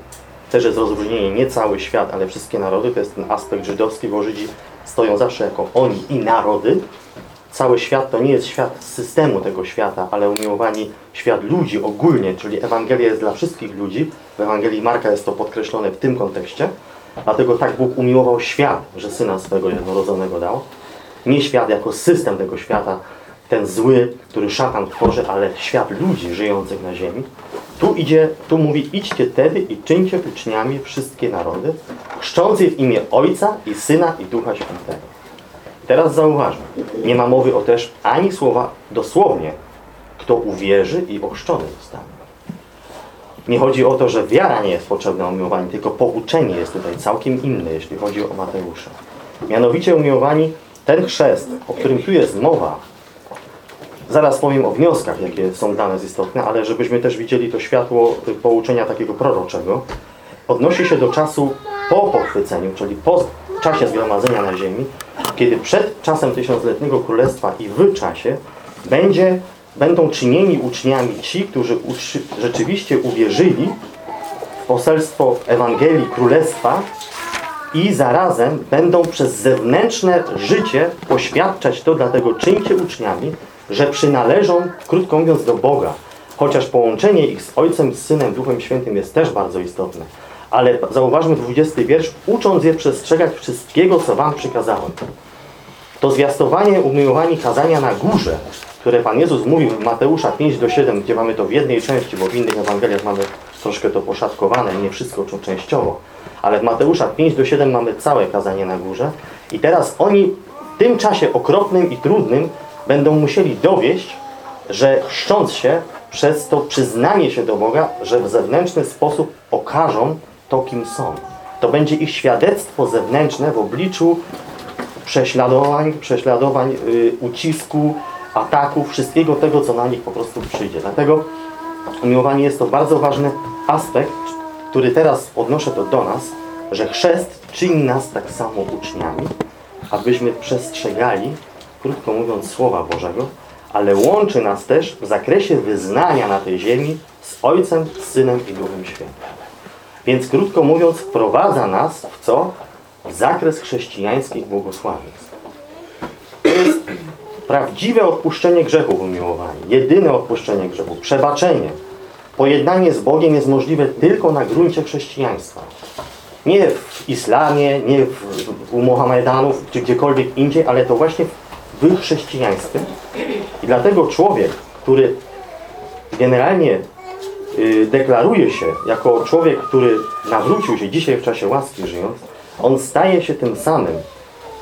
Też jest rozróżnienie, nie cały świat, ale wszystkie narody, to jest ten aspekt żydowski, bo Żydzi stoją zawsze jako oni i narody. Cały świat to nie jest świat systemu tego świata, ale umiłowani świat ludzi ogólnie, czyli Ewangelia jest dla wszystkich ludzi. W Ewangelii Marka jest to podkreślone w tym kontekście. Dlatego tak Bóg umiłował świat, że Syna swego jednorodzonego dał. Nie świat jako system tego świata, ten zły, który szatan tworzy, ale świat ludzi żyjących na ziemi. Tu idzie, tu mówi, idźcie tedy i czyńcie uczniami wszystkie narody, chrzcząc je w imię Ojca i Syna i Ducha Świętego. Teraz zauważmy, nie ma mowy o też ani słowa dosłownie, kto uwierzy i ochrzczony zostanie. Nie chodzi o to, że wiara nie jest potrzebna umiłowani, tylko pouczenie jest tutaj całkiem inne, jeśli chodzi o Mateusza. Mianowicie umiłowani, ten chrzest, o którym tu jest mowa, zaraz powiem o wnioskach, jakie są dla nas istotne, ale żebyśmy też widzieli to światło pouczenia takiego proroczego, odnosi się do czasu po pochwyceniu, czyli po czasie zgromadzenia na ziemi, kiedy przed czasem tysiącletniego królestwa i w czasie będzie, będą czynieni uczniami ci, którzy rzeczywiście uwierzyli w poselstwo Ewangelii Królestwa i zarazem będą przez zewnętrzne życie poświadczać to, dlatego czyńcie uczniami, że przynależą, krótko mówiąc, do Boga. Chociaż połączenie ich z Ojcem, z Synem, Duchem Świętym jest też bardzo istotne. Ale zauważmy 20 wiersz, ucząc je przestrzegać wszystkiego, co wam przykazałem. To zwiastowanie, umiłowanie kazania na górze, które Pan Jezus mówił w Mateusza 5 do 7, gdzie mamy to w jednej części, bo w innych Ewangeliach mamy troszkę to poszatkowane, nie wszystko częściowo. Ale w Mateusza 5 do 7 mamy całe kazanie na górze. I teraz oni w tym czasie okropnym i trudnym będą musieli dowieść, że chrzcząc się przez to przyznanie się do Boga, że w zewnętrzny sposób okażą to, kim są. To będzie ich świadectwo zewnętrzne w obliczu prześladowań, prześladowań yy, ucisku, ataków, wszystkiego tego, co na nich po prostu przyjdzie. Dlatego umiłowanie jest to bardzo ważny aspekt, który teraz odnoszę to do nas, że chrzest czyni nas tak samo uczniami, abyśmy przestrzegali, krótko mówiąc, Słowa Bożego, ale łączy nas też w zakresie wyznania na tej ziemi z Ojcem, Synem i Duchem Świętym. Więc krótko mówiąc, wprowadza nas w co? W zakres chrześcijańskich błogosławieństw. To jest prawdziwe odpuszczenie grzechów umiłowani. Jedyne odpuszczenie grzechów. Przebaczenie. Pojednanie z Bogiem jest możliwe tylko na gruncie chrześcijaństwa. Nie w islamie, nie w, u Mohamedanów, czy gdziekolwiek indziej, ale to właśnie chrześcijaństwie. I dlatego człowiek, który generalnie y, deklaruje się jako człowiek, który nawrócił się dzisiaj w czasie łaski żyjąc, on staje się tym samym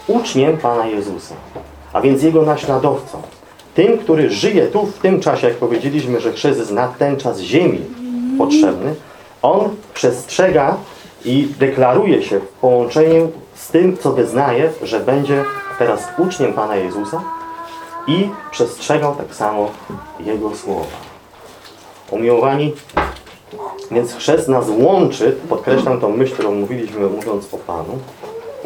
uczniem Pana Jezusa, a więc Jego naśladowcą. Tym, który żyje tu w tym czasie, jak powiedzieliśmy, że chrzest jest na ten czas ziemi potrzebny, on przestrzega i deklaruje się w połączeniu z tym, co wyznaje, że będzie teraz uczniem Pana Jezusa i przestrzegał tak samo Jego słowa. Umiłowani, więc chrzest nas łączy, podkreślam tą myśl, którą mówiliśmy mówiąc o Panu,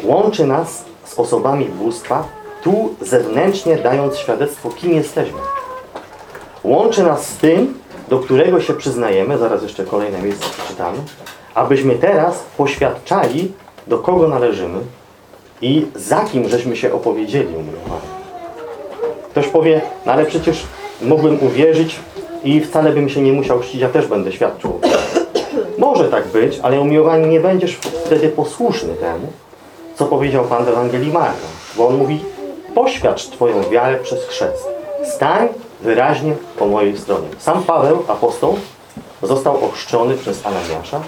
łączy nas z osobami bóstwa, tu zewnętrznie dając świadectwo, kim jesteśmy. Łączy nas z tym, do którego się przyznajemy, zaraz jeszcze kolejne miejsce przeczytamy, abyśmy teraz poświadczali, do kogo należymy i za kim żeśmy się opowiedzieli umiłowani. Ktoś powie, no ale przecież mogłem uwierzyć i wcale bym się nie musiał chrzcić, ja też będę świadczył. Może tak być, ale umiłowani nie będziesz wtedy posłuszny temu, co powiedział Pan w Ewangelii Marka. Bo on mówi, poświadcz Twoją wiarę przez chrzest. Stań wyraźnie po mojej stronie. Sam Paweł, apostoł, został ochrzczony przez Ananiasza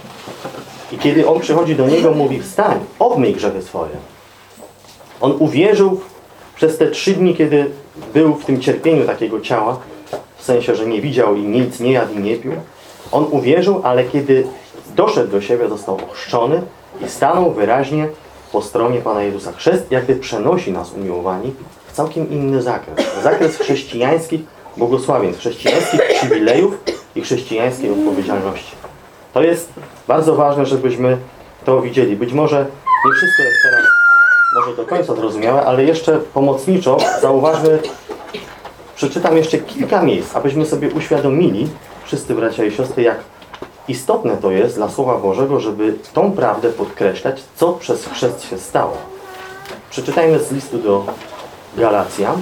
i kiedy on przychodzi do niego, mówi, wstań, obmyj grzechy swoje. On uwierzył przez te trzy dni, kiedy był w tym cierpieniu takiego ciała, w sensie, że nie widział i nic nie jadł i nie pił. On uwierzył, ale kiedy doszedł do siebie, został ochrzczony i stanął wyraźnie po stronie Pana Jezusa. Chrzest jakby przenosi nas, umiłowani, w całkiem inny zakres. Zakres chrześcijańskich błogosławieństw, chrześcijańskich przywilejów i chrześcijańskiej odpowiedzialności. To jest bardzo ważne, żebyśmy to widzieli. Być może nie wszystko jest teraz może do końca zrozumiałe, ale jeszcze pomocniczo zauważmy, przeczytam jeszcze kilka miejsc, abyśmy sobie uświadomili, wszyscy bracia i siostry, jak istotne to jest dla Słowa Bożego, żeby tą prawdę podkreślać, co przez chrzest się stało. Przeczytajmy z listu do Galacjan,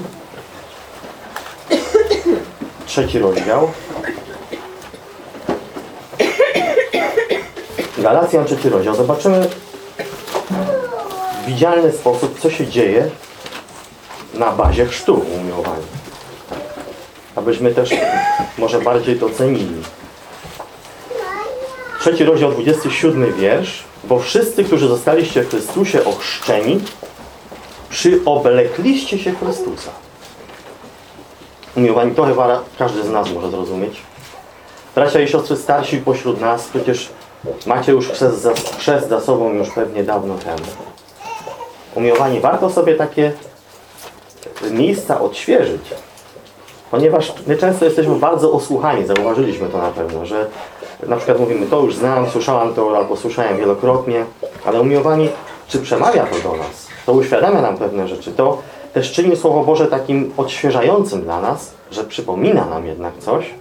trzeci rozdział. Galacjan, trzeci rozdział. Zobaczymy widzialny sposób, co się dzieje na bazie chrztu umiłowani. Abyśmy też może bardziej to cenili. Trzeci rozdział, 27 wiersz. Bo wszyscy, którzy zostaliście w Chrystusie ochrzczeni, przyoblekliście się Chrystusa. Umiłowani, to chyba każdy z nas może zrozumieć. Bracia i siostry starsi pośród nas, przecież macie już chrzest za, chrzest za sobą już pewnie dawno temu. Umiłowani, warto sobie takie miejsca odświeżyć. Ponieważ my często jesteśmy bardzo osłuchani, zauważyliśmy to na pewno, że na przykład mówimy, to już znam, słyszałam to albo słyszałem wielokrotnie, ale umiłowani, czy przemawia to do nas? To uświadamia nam pewne rzeczy. To też czyni Słowo Boże takim odświeżającym dla nas, że przypomina nam jednak coś,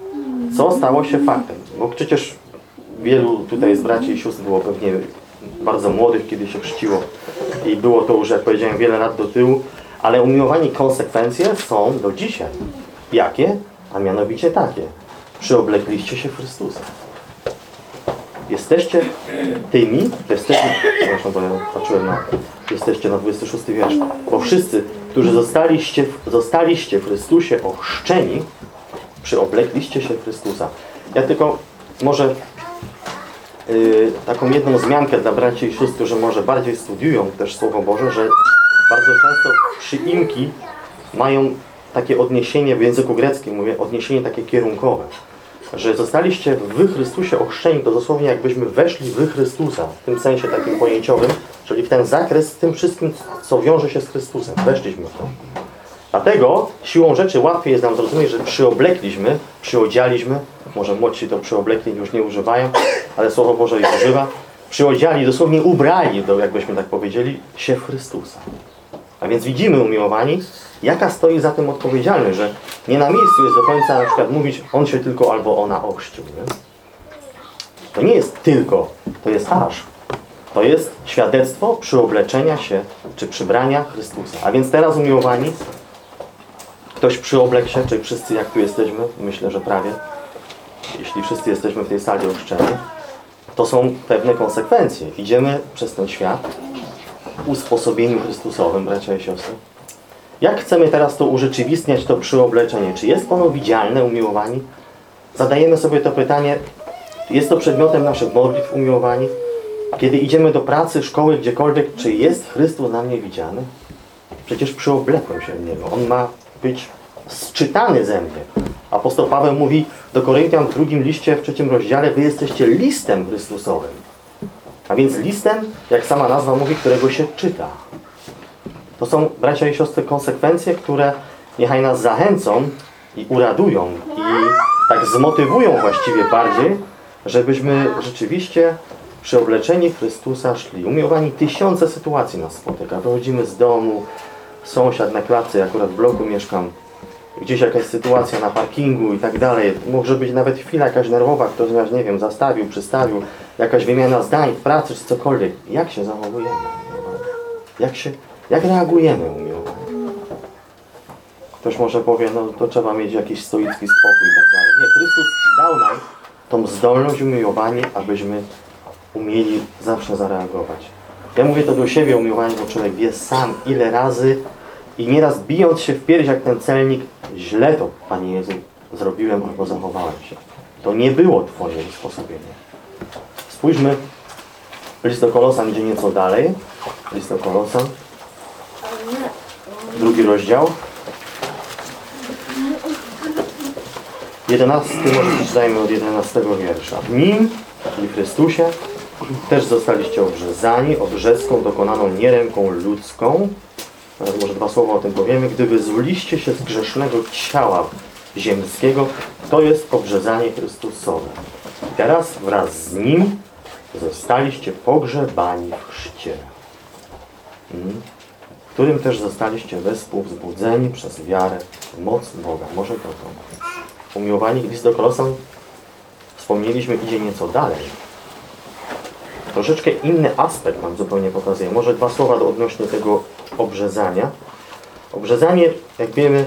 co stało się faktem. Bo przecież wielu tutaj z braci i sióstr było pewnie bardzo młodych, kiedy się chrzciło i było to już, jak powiedziałem, wiele lat do tyłu, ale umiłowani konsekwencje są do dzisiaj. Jakie? A mianowicie takie. Przyoblekliście się Chrystusa. Jesteście tymi, jesteście, przepraszam, bo ja patrzyłem na, jesteście na 26 wiersz, bo wszyscy, którzy zostaliście, zostaliście w Chrystusie ochrzczeni, przyoblekliście się Chrystusa. Ja tylko może taką jedną zmiankę dla braci i sióstr, którzy może bardziej studiują też Słowo Boże, że bardzo często przyimki mają takie odniesienie, w języku greckim mówię, odniesienie takie kierunkowe. Że zostaliście w Chrystusie ochrzczeni, to dosłownie jakbyśmy weszli w Chrystusa, w tym sensie takim pojęciowym, czyli w ten zakres z tym wszystkim, co wiąże się z Chrystusem. Weszliśmy w to. Dlatego siłą rzeczy łatwiej jest nam zrozumieć, że przyoblekliśmy, przyodzialiśmy, może młodsi to przyoblekli już nie używają, ale Słowo Boże ich używa, przyodziali, dosłownie ubrali, do, jakbyśmy tak powiedzieli, się w Chrystusa. A więc widzimy, umiłowani, jaka stoi za tym odpowiedzialność, że nie na miejscu jest do końca na przykład mówić, on się tylko albo ona ochrzcił. Nie? To nie jest tylko, to jest aż. To jest świadectwo przyobleczenia się, czy przybrania Chrystusa. A więc teraz, umiłowani, ktoś przyoblekł się, czy wszyscy jak tu jesteśmy, myślę, że prawie, jeśli wszyscy jesteśmy w tej sali ochrzczeni, to są pewne konsekwencje. Idziemy przez ten świat w usposobieniu Chrystusowym, bracia i siostry. Jak chcemy teraz to urzeczywistniać, to przyobleczenie? Czy jest ono widzialne, umiłowani? Zadajemy sobie to pytanie, jest to przedmiotem naszych modlitw, umiłowani? Kiedy idziemy do pracy, szkoły, gdziekolwiek, czy jest Chrystus na mnie widziany? Przecież przyoblekłem się w Niego. On ma być sczytany ze mnie. Apostoł Paweł mówi do Koryntian w drugim liście, w trzecim rozdziale, wy jesteście listem Chrystusowym. A więc listem, jak sama nazwa mówi, którego się czyta. To są, bracia i siostry, konsekwencje, które niechaj nas zachęcą i uradują i tak zmotywują właściwie bardziej, żebyśmy rzeczywiście przyobleczeni Chrystusa szli. Umiłowani tysiące sytuacji nas spotyka. Wychodzimy z domu, sąsiad na klatce, akurat w bloku mieszkam, gdzieś jakaś sytuacja na parkingu i tak dalej. Może być nawet chwila jakaś nerwowa, ktoś nas, nie wiem, zastawił, przystawił, jakaś wymiana zdań w pracy czy cokolwiek. Jak się zachowujemy? Jak się, jak reagujemy umiłowani? Ktoś może powie, no to trzeba mieć jakiś stoicki spokój i tak dalej. Nie, Chrystus dał nam tą zdolność umiłowania, abyśmy umieli zawsze zareagować. Ja mówię to do siebie umiłowanie, bo człowiek wie sam ile razy i nieraz bijąc się w pierś jak ten celnik, źle to, Panie Jezu, zrobiłem albo zachowałem się. To nie było Twoje usposobienie. Spójrzmy, list do Kolosan idzie nieco dalej. List do Kolosan, drugi rozdział. 11, może od 11 wiersza. W Nim, czyli Chrystusie, też zostaliście obrzezani, obrzezką dokonaną nie ręką ludzką. Może dwa słowa o tym powiemy. Gdy wyzuliście się z grzesznego ciała ziemskiego, to jest obrzezanie Chrystusowe. Teraz wraz z Nim zostaliście pogrzebani w chrzcie, mm, w którym też zostaliście wespół wzbudzeni przez wiarę w moc Boga. Może to to. Umiłowani list do Kolosan, wspomnieliśmy, idzie nieco dalej. Troszeczkę inny aspekt nam zupełnie pokazuje. Może dwa słowa odnośnie tego obrzezania. Obrzezanie, jak wiemy,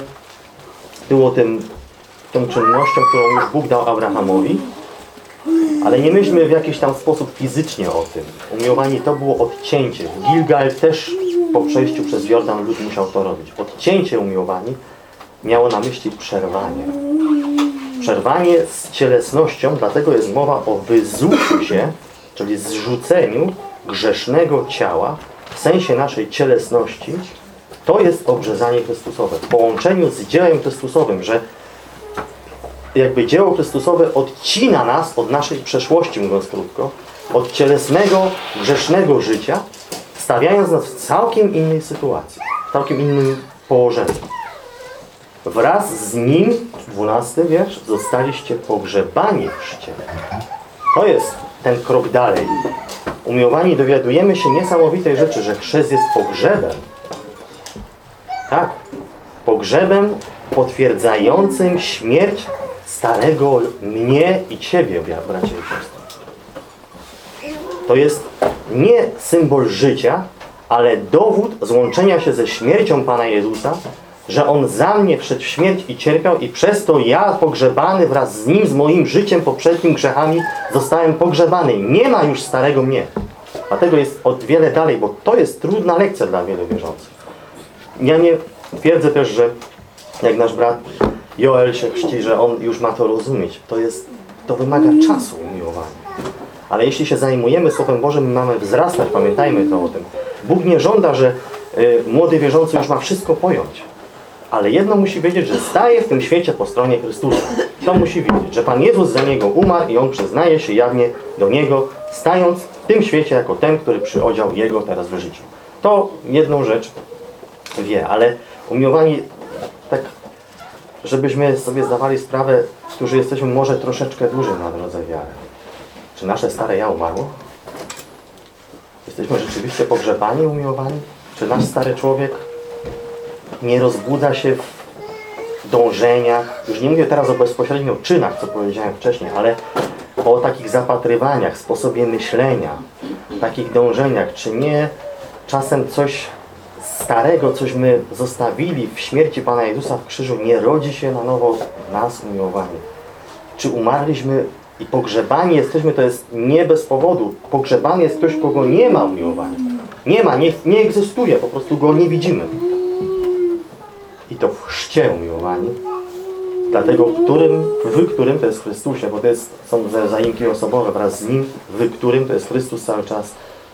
było tym, tą czynnością, którą już Bóg dał Abrahamowi, ale nie myślmy w jakiś tam sposób fizycznie o tym. Umiłowani to było odcięcie. Gilgal też po przejściu przez Jordan lud musiał to robić. Odcięcie umiłowani miało na myśli przerwanie. Przerwanie z cielesnością, dlatego jest mowa o wyzuciu się, czyli zrzuceniu grzesznego ciała w sensie naszej cielesności. To jest obrzezanie Chrystusowe. W połączeniu z dziełem Chrystusowym, że jakby dzieło Chrystusowe odcina nas od naszej przeszłości, mówiąc krótko, od cielesnego, grzesznego życia, stawiając nas w całkiem innej sytuacji, w całkiem innym położeniu. Wraz z nim, 12 wiersz, zostaliście pogrzebani w chrzcie. To jest ten krok dalej. Umiłowani dowiadujemy się niesamowitej rzeczy, że chrzest jest pogrzebem. Tak, pogrzebem potwierdzającym śmierć starego mnie i Ciebie, bracie i siostry. To jest nie symbol życia, ale dowód złączenia się ze śmiercią Pana Jezusa, że On za mnie wszedł w śmierć i cierpiał i przez to ja pogrzebany wraz z Nim, z moim życiem, poprzednim grzechami zostałem pogrzebany. Nie ma już starego mnie. Dlatego jest o wiele dalej, bo to jest trudna lekcja dla wielu wierzących. Ja nie twierdzę też, że jak nasz brat Joel się chrzci, że on już ma to rozumieć. To jest, to wymaga czasu umiłowania. Ale jeśli się zajmujemy Słowem Bożym, mamy wzrastać, pamiętajmy to o tym. Bóg nie żąda, że y, młody wierzący już ma wszystko pojąć. Ale jedno musi wiedzieć, że staje w tym świecie po stronie Chrystusa. To musi wiedzieć, że Pan Jezus za niego umarł i on przyznaje się jawnie do niego, stając w tym świecie jako ten, który przyodział jego teraz w życiu. To jedną rzecz wie, ale umiłowani tak, żebyśmy sobie zdawali sprawę, którzy jesteśmy może troszeczkę dłużej na drodze wiary. Czy nasze stare ja umarło? Jesteśmy rzeczywiście pogrzebani, umiłowani? Czy nasz stary człowiek nie rozbudza się w dążeniach, już nie mówię teraz o bezpośrednio czynach, co powiedziałem wcześniej, ale o takich zapatrywaniach, sposobie myślenia, takich dążeniach, czy nie czasem coś starego, coś my zostawili w śmierci Pana Jezusa w krzyżu, nie rodzi się na nowo nas umiłowanie. Czy umarliśmy i pogrzebani jesteśmy, to jest nie bez powodu. Pogrzebany jest ktoś, kogo nie ma umiłowania. Nie ma, nie, nie egzystuje, po prostu go nie widzimy. I to w chrzcie umiłowani. Dlatego, w którym, w którym to jest Chrystusie, bo to jest, są zaimki osobowe wraz z Nim, w którym to jest Chrystus cały czas,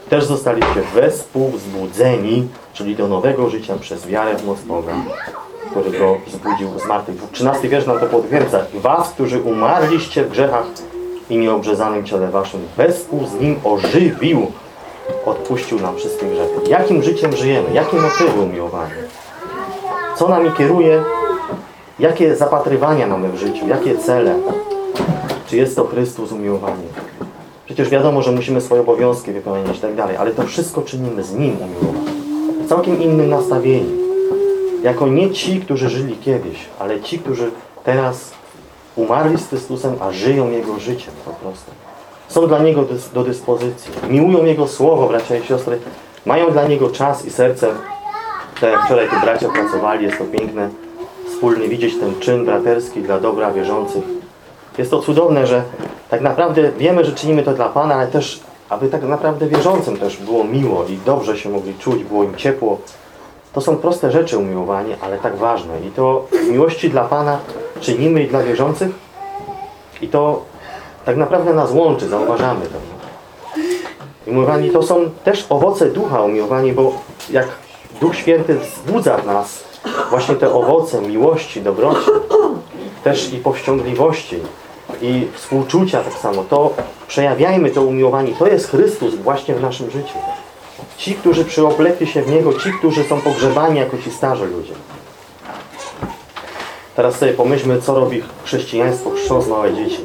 też zostaliście wespół wzbudzeni, czyli do nowego życia przez wiarę w moc Boga, który go wzbudził z martwych. 13 wiersz nam to potwierdza. Was, którzy umarliście w grzechach i nieobrzezanym ciele waszym, wespół z Nim ożywił, odpuścił nam wszystkie grzechy. Jakim życiem żyjemy? Jakie motywy umiłowania? Co nami kieruje? Jakie zapatrywania mamy w życiu? Jakie cele? Czy jest to Chrystus umiłowany? Przecież wiadomo, że musimy swoje obowiązki wypełniać i tak dalej, ale to wszystko czynimy z Nim umiłowani. W całkiem innym nastawieniu. Jako nie ci, którzy żyli kiedyś, ale ci, którzy teraz umarli z Chrystusem, a żyją Jego życiem po prostu. Są dla Niego do dyspozycji. Miłują Jego Słowo, bracia i siostry. Mają dla Niego czas i serce. Tak jak wczoraj tu bracia pracowali, jest to piękne. Wspólnie widzieć ten czyn braterski dla dobra wierzących. Jest to cudowne, że tak naprawdę wiemy, że czynimy to dla Pana, ale też, aby tak naprawdę wierzącym też było miło i dobrze się mogli czuć, było im ciepło. To są proste rzeczy umiłowanie, ale tak ważne. I to miłości dla Pana czynimy i dla wierzących. I to tak naprawdę nas łączy, zauważamy to. Umiłowanie to są też owoce ducha umiłowanie, bo jak Duch Święty wzbudza w nas właśnie te owoce miłości, dobroci, też i powściągliwości i współczucia tak samo, to przejawiajmy to umiłowanie. To jest Chrystus właśnie w naszym życiu. Ci, którzy przyoblegli się w Niego, ci, którzy są pogrzebani jako ci starzy ludzie. Teraz sobie pomyślmy, co robi chrześcijaństwo chrząc małe dzieci.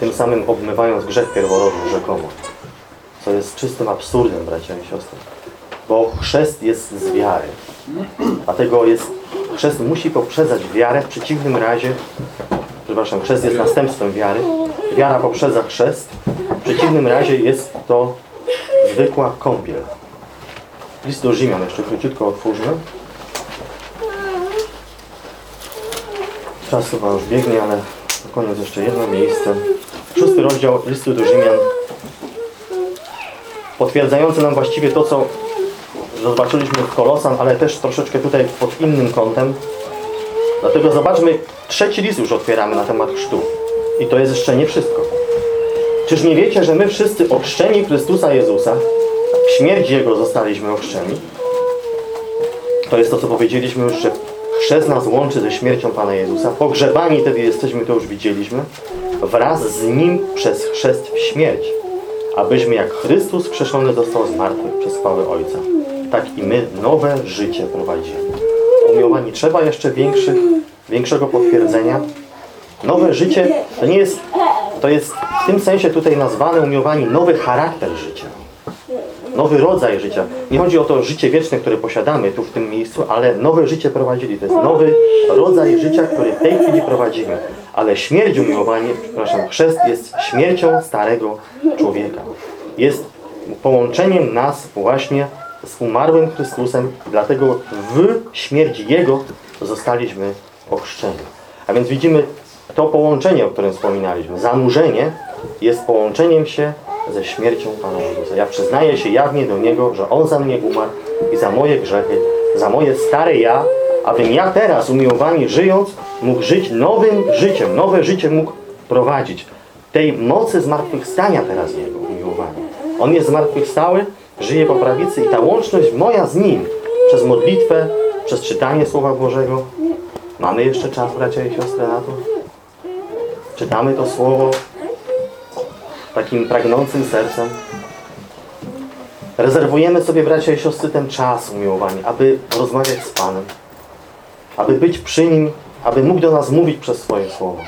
Tym samym obmywając grzech pierworodny rzekomo. Co jest czystym absurdem, bracia i siostry. Bo chrzest jest z wiary. Dlatego jest, chrzest musi poprzedzać wiarę, w przeciwnym razie, przepraszam, chrzest jest następstwem wiary. Wiara poprzedza chrzest. W przeciwnym razie jest to zwykła kąpiel. List do Rzymian jeszcze króciutko otwórzmy. Czas chyba już biegnie, ale na koniec jeszcze jedno miejsce. Szósty rozdział listu do Rzymian. Potwierdzający nam właściwie to, co zobaczyliśmy w Kolosan, ale też troszeczkę tutaj pod innym kątem. Dlatego zobaczmy, trzeci list już otwieramy na temat chrztu. I to jest jeszcze nie wszystko. Czyż nie wiecie, że my wszyscy ochrzczeni Chrystusa Jezusa, w śmierć Jego zostaliśmy ochrzczeni? To jest to, co powiedzieliśmy już, że chrzest nas łączy ze śmiercią Pana Jezusa. Pogrzebani wtedy jesteśmy, to już widzieliśmy. Wraz z Nim przez chrzest w śmierć. Abyśmy jak Chrystus krzeszony został z przez chwałę Ojca. Tak i my nowe życie prowadzimy. Umiłowani, trzeba jeszcze większych, większego potwierdzenia. Nowe życie to nie jest, to jest w tym sensie tutaj nazwane umiłowani nowy charakter życia. Nowy rodzaj życia. Nie chodzi o to życie wieczne, które posiadamy tu w tym miejscu, ale nowe życie prowadzili. To jest nowy rodzaj życia, który w tej chwili prowadzimy. Ale śmierć umiłowanie, przepraszam, chrzest jest śmiercią starego człowieka. Jest połączeniem nas właśnie z umarłym Chrystusem, dlatego w śmierci Jego zostaliśmy ochrzczeni. A więc widzimy to połączenie, o którym wspominaliśmy. Zanurzenie jest połączeniem się ze śmiercią Pana Jezusa. Ja przyznaję się jawnie do Niego, że On za mnie umarł i za moje grzechy, za moje stare ja, abym ja teraz, umiłowani żyjąc, mógł żyć nowym życiem, nowe życie mógł prowadzić. Tej mocy zmartwychwstania teraz Jego umiłowania. On jest zmartwychwstały, żyje po prawicy i ta łączność moja z Nim przez modlitwę, przez czytanie Słowa Bożego. Mamy jeszcze czas, bracia i siostry, na to? Czytamy to Słowo takim pragnącym sercem. Rezerwujemy sobie, bracia i siostry, ten czas umiłowani, aby rozmawiać z Panem, aby być przy Nim, aby mógł do nas mówić przez swoje Słowo.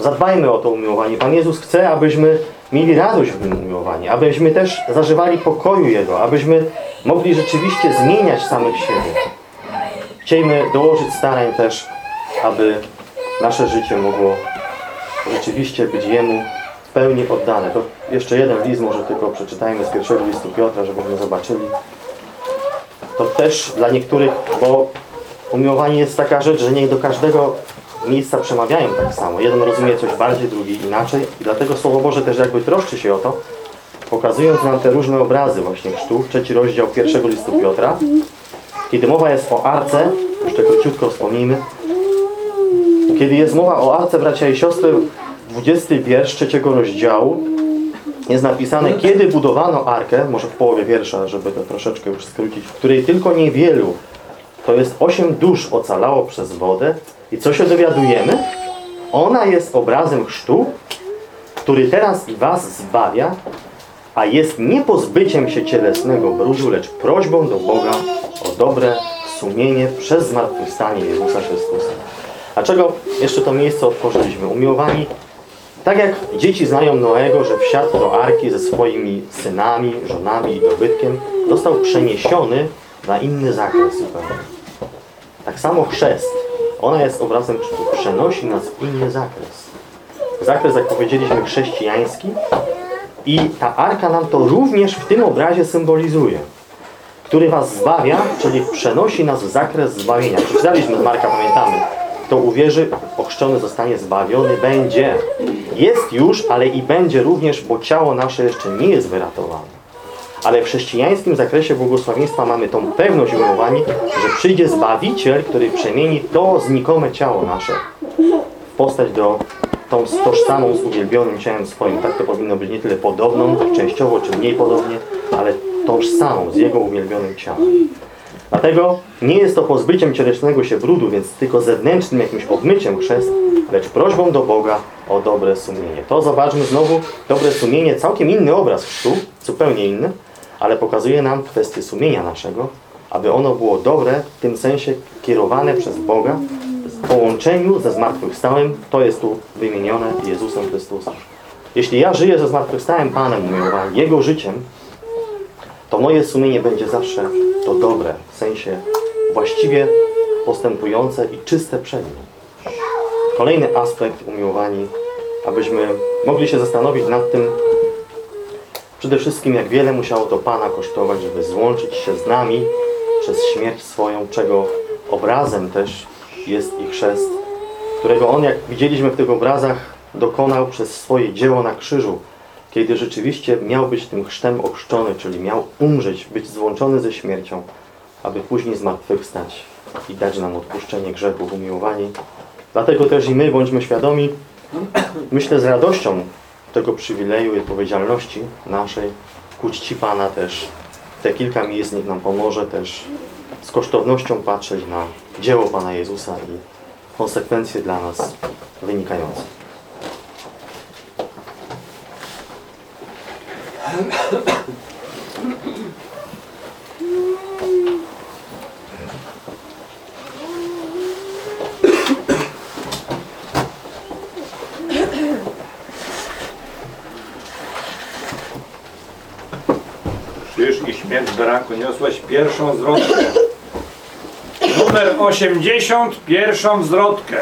Zadbajmy o to umiłowanie. Pan Jezus chce, abyśmy mieli radość w nim umiłowani, abyśmy też zażywali pokoju Jego, abyśmy mogli rzeczywiście zmieniać samych siebie. chciejmy dołożyć starań też, aby nasze życie mogło rzeczywiście być Jemu w pełni oddane. To jeszcze jeden list może tylko przeczytajmy z pierwszego listu Piotra, żebyśmy zobaczyli. To też dla niektórych, bo umiłowanie jest taka rzecz, że nie do każdego miejsca przemawiają tak samo. Jeden rozumie coś bardziej, drugi inaczej. I dlatego Słowo Boże też jakby troszczy się o to, pokazując nam te różne obrazy właśnie chrztu, trzeci rozdział pierwszego listu Piotra, kiedy mowa jest o arce, jeszcze króciutko wspomnijmy, kiedy jest mowa o arce, bracia i siostry, 20 wiersz trzeciego rozdziału jest napisane, kiedy budowano arkę, może w połowie wiersza, żeby to troszeczkę już skrócić, w której tylko niewielu, to jest osiem dusz ocalało przez wodę i co się dowiadujemy? Ona jest obrazem chrztu, który teraz i was zbawia, a jest nie pozbyciem się cielesnego brudu, lecz prośbą do Boga o dobre sumienie przez zmartwychwstanie Jezusa Chrystusa. Dlaczego jeszcze to miejsce otworzyliśmy? Umiłowani, tak jak dzieci znają Noego, że wsiadł do arki ze swoimi synami, żonami i dobytkiem, został przeniesiony na inny zakres. Tak samo chrzest. Ona jest obrazem chrztu. Przenosi nas w inny zakres. Zakres, jak powiedzieliśmy, chrześcijański, i ta arka nam to również w tym obrazie symbolizuje, który was zbawia, czyli przenosi nas w zakres zbawienia. Przeczytaliśmy z Marka, pamiętamy. Kto uwierzy, ochrzczony zostanie zbawiony, będzie. Jest już, ale i będzie również, bo ciało nasze jeszcze nie jest wyratowane. Ale w chrześcijańskim zakresie błogosławieństwa mamy tą pewność umiłowani, że przyjdzie Zbawiciel, który przemieni to znikome ciało nasze w postać do tą tożsamą z uwielbionym ciałem swoim. Tak to powinno być nie tyle podobną, częściowo czy mniej podobnie, ale tożsamą z Jego uwielbionym ciałem. Dlatego nie jest to pozbyciem cielesnego się brudu, więc tylko zewnętrznym jakimś obmyciem chrzest, lecz prośbą do Boga o dobre sumienie. To zobaczmy znowu, dobre sumienie, całkiem inny obraz chrztu, zupełnie inny, ale pokazuje nam kwestię sumienia naszego, aby ono było dobre, w tym sensie kierowane przez Boga w połączeniu ze zmartwychwstałym, to jest tu wymienione Jezusem Chrystusem. Jeśli ja żyję ze zmartwychwstałym Panem umiłowany, Jego życiem, to moje sumienie będzie zawsze to dobre, w sensie właściwie postępujące i czyste przed Nim. Kolejny aspekt umiłowani, abyśmy mogli się zastanowić nad tym, przede wszystkim jak wiele musiało to Pana kosztować, żeby złączyć się z nami przez śmierć swoją, czego obrazem też jest i chrzest, którego On, jak widzieliśmy w tych obrazach, dokonał przez swoje dzieło na krzyżu, kiedy rzeczywiście miał być tym chrztem ochrzczony, czyli miał umrzeć, być złączony ze śmiercią, aby później zmartwychwstać i dać nam odpuszczenie grzechów umiłowani. Dlatego też i my bądźmy świadomi, myślę z radością tego przywileju i odpowiedzialności naszej ku czci Pana też. Te kilka miejsc niech nam pomoże też z kosztownością patrzeć na dzieło Pana Jezusa i konsekwencje dla nas wynikające. Krzyż i śmierć braku niosłeś pierwszą zwrotkę. Numer 80, pierwszą zwrotkę.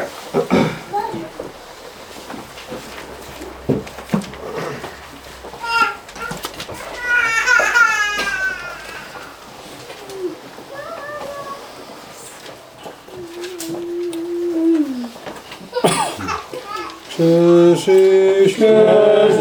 Krzyż i śmierć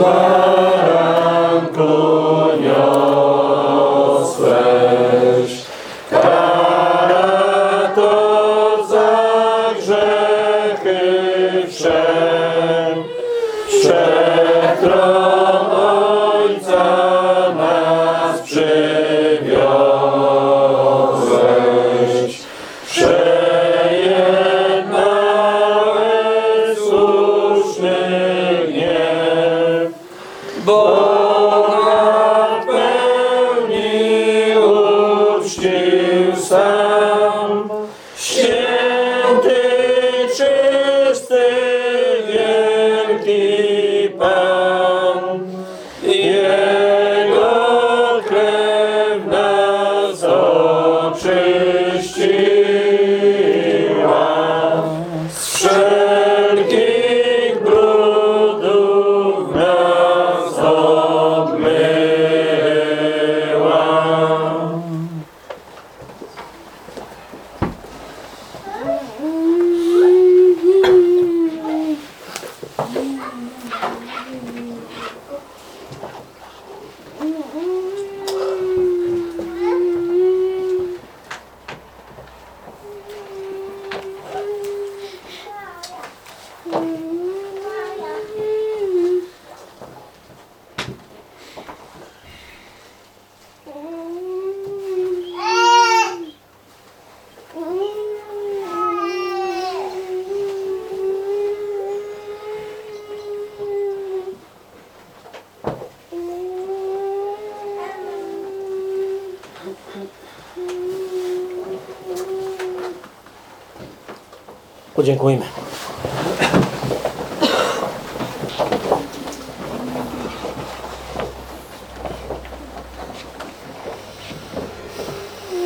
Podziękujmy.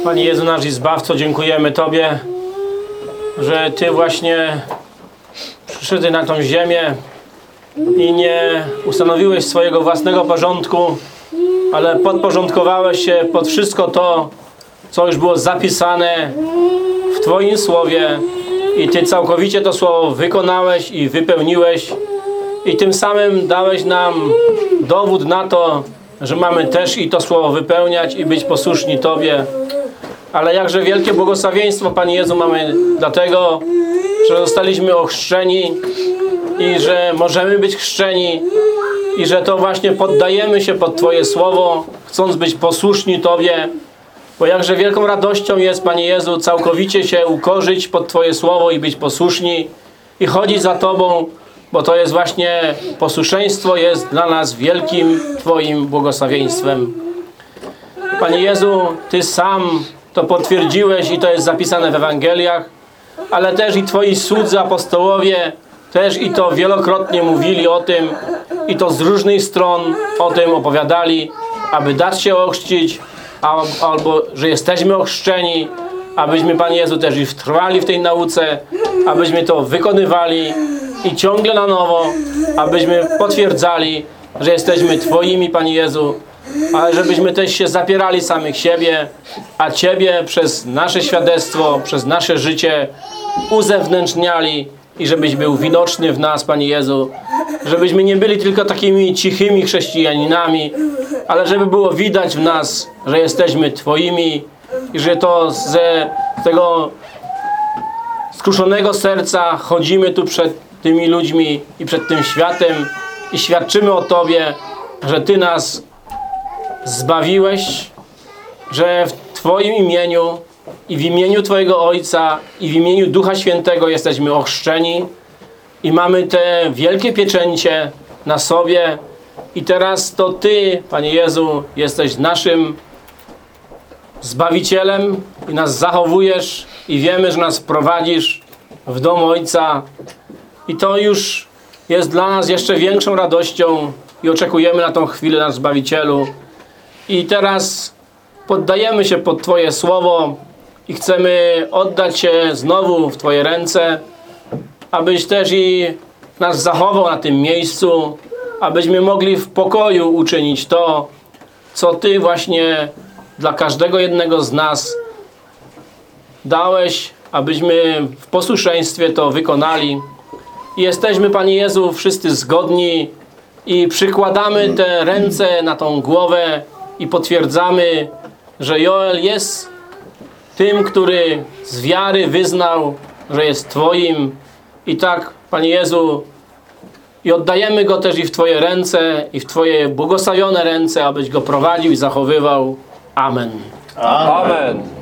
Panie Jezu nasz i Zbawco, dziękujemy Tobie, że Ty właśnie przyszedłeś na tą ziemię i nie ustanowiłeś swojego własnego porządku, ale podporządkowałeś się pod wszystko to, co już było zapisane w Twoim Słowie i Ty całkowicie to Słowo wykonałeś i wypełniłeś i tym samym dałeś nam dowód na to, że mamy też i to Słowo wypełniać i być posłuszni Tobie. Ale jakże wielkie błogosławieństwo, Panie Jezu, mamy dlatego, że zostaliśmy ochrzczeni i że możemy być chrzczeni i że to właśnie poddajemy się pod Twoje Słowo, chcąc być posłuszni Tobie, bo jakże wielką radością jest, Panie Jezu, całkowicie się ukorzyć pod Twoje Słowo i być posłuszni i chodzić za Tobą, bo to jest właśnie posłuszeństwo jest dla nas wielkim Twoim błogosławieństwem. Panie Jezu, Ty sam to potwierdziłeś i to jest zapisane w Ewangeliach, ale też i Twoi słudzy apostołowie też i to wielokrotnie mówili o tym i to z różnych stron o tym opowiadali, aby dać się ochrzcić, albo że jesteśmy ochrzczeni, abyśmy Panie Jezu też i trwali w tej nauce, abyśmy to wykonywali i ciągle na nowo, abyśmy potwierdzali, że jesteśmy Twoimi, Panie Jezu, ale żebyśmy też się zapierali samych siebie, a Ciebie przez nasze świadectwo, przez nasze życie uzewnętrzniali i żebyś był widoczny w nas, Panie Jezu. Żebyśmy nie byli tylko takimi cichymi chrześcijaninami, ale żeby było widać w nas, że jesteśmy Twoimi i że to ze tego skruszonego serca chodzimy tu przed tymi ludźmi i przed tym światem i świadczymy o Tobie, że Ty nas zbawiłeś, że w Twoim imieniu i w imieniu Twojego Ojca i w imieniu Ducha Świętego jesteśmy ochrzczeni i mamy te wielkie pieczęcie na sobie. I teraz to Ty, Panie Jezu, jesteś naszym Zbawicielem i nas zachowujesz i wiemy, że nas prowadzisz w dom Ojca. I to już jest dla nas jeszcze większą radością i oczekujemy na tą chwilę nasz Zbawicielu. I teraz poddajemy się pod Twoje słowo i chcemy oddać się znowu w Twoje ręce, abyś też i nas zachował na tym miejscu, abyśmy mogli w pokoju uczynić to, co Ty właśnie dla każdego jednego z nas dałeś, abyśmy w posłuszeństwie to wykonali. Jesteśmy, Panie Jezu, wszyscy zgodni i przykładamy te ręce na tą głowę i potwierdzamy, że Joel jest tym, który z wiary wyznał, że jest Twoim. I tak, Panie Jezu, i oddajemy go też i w Twoje ręce, i w Twoje błogosławione ręce, abyś go prowadził i zachowywał. Amen. Amen.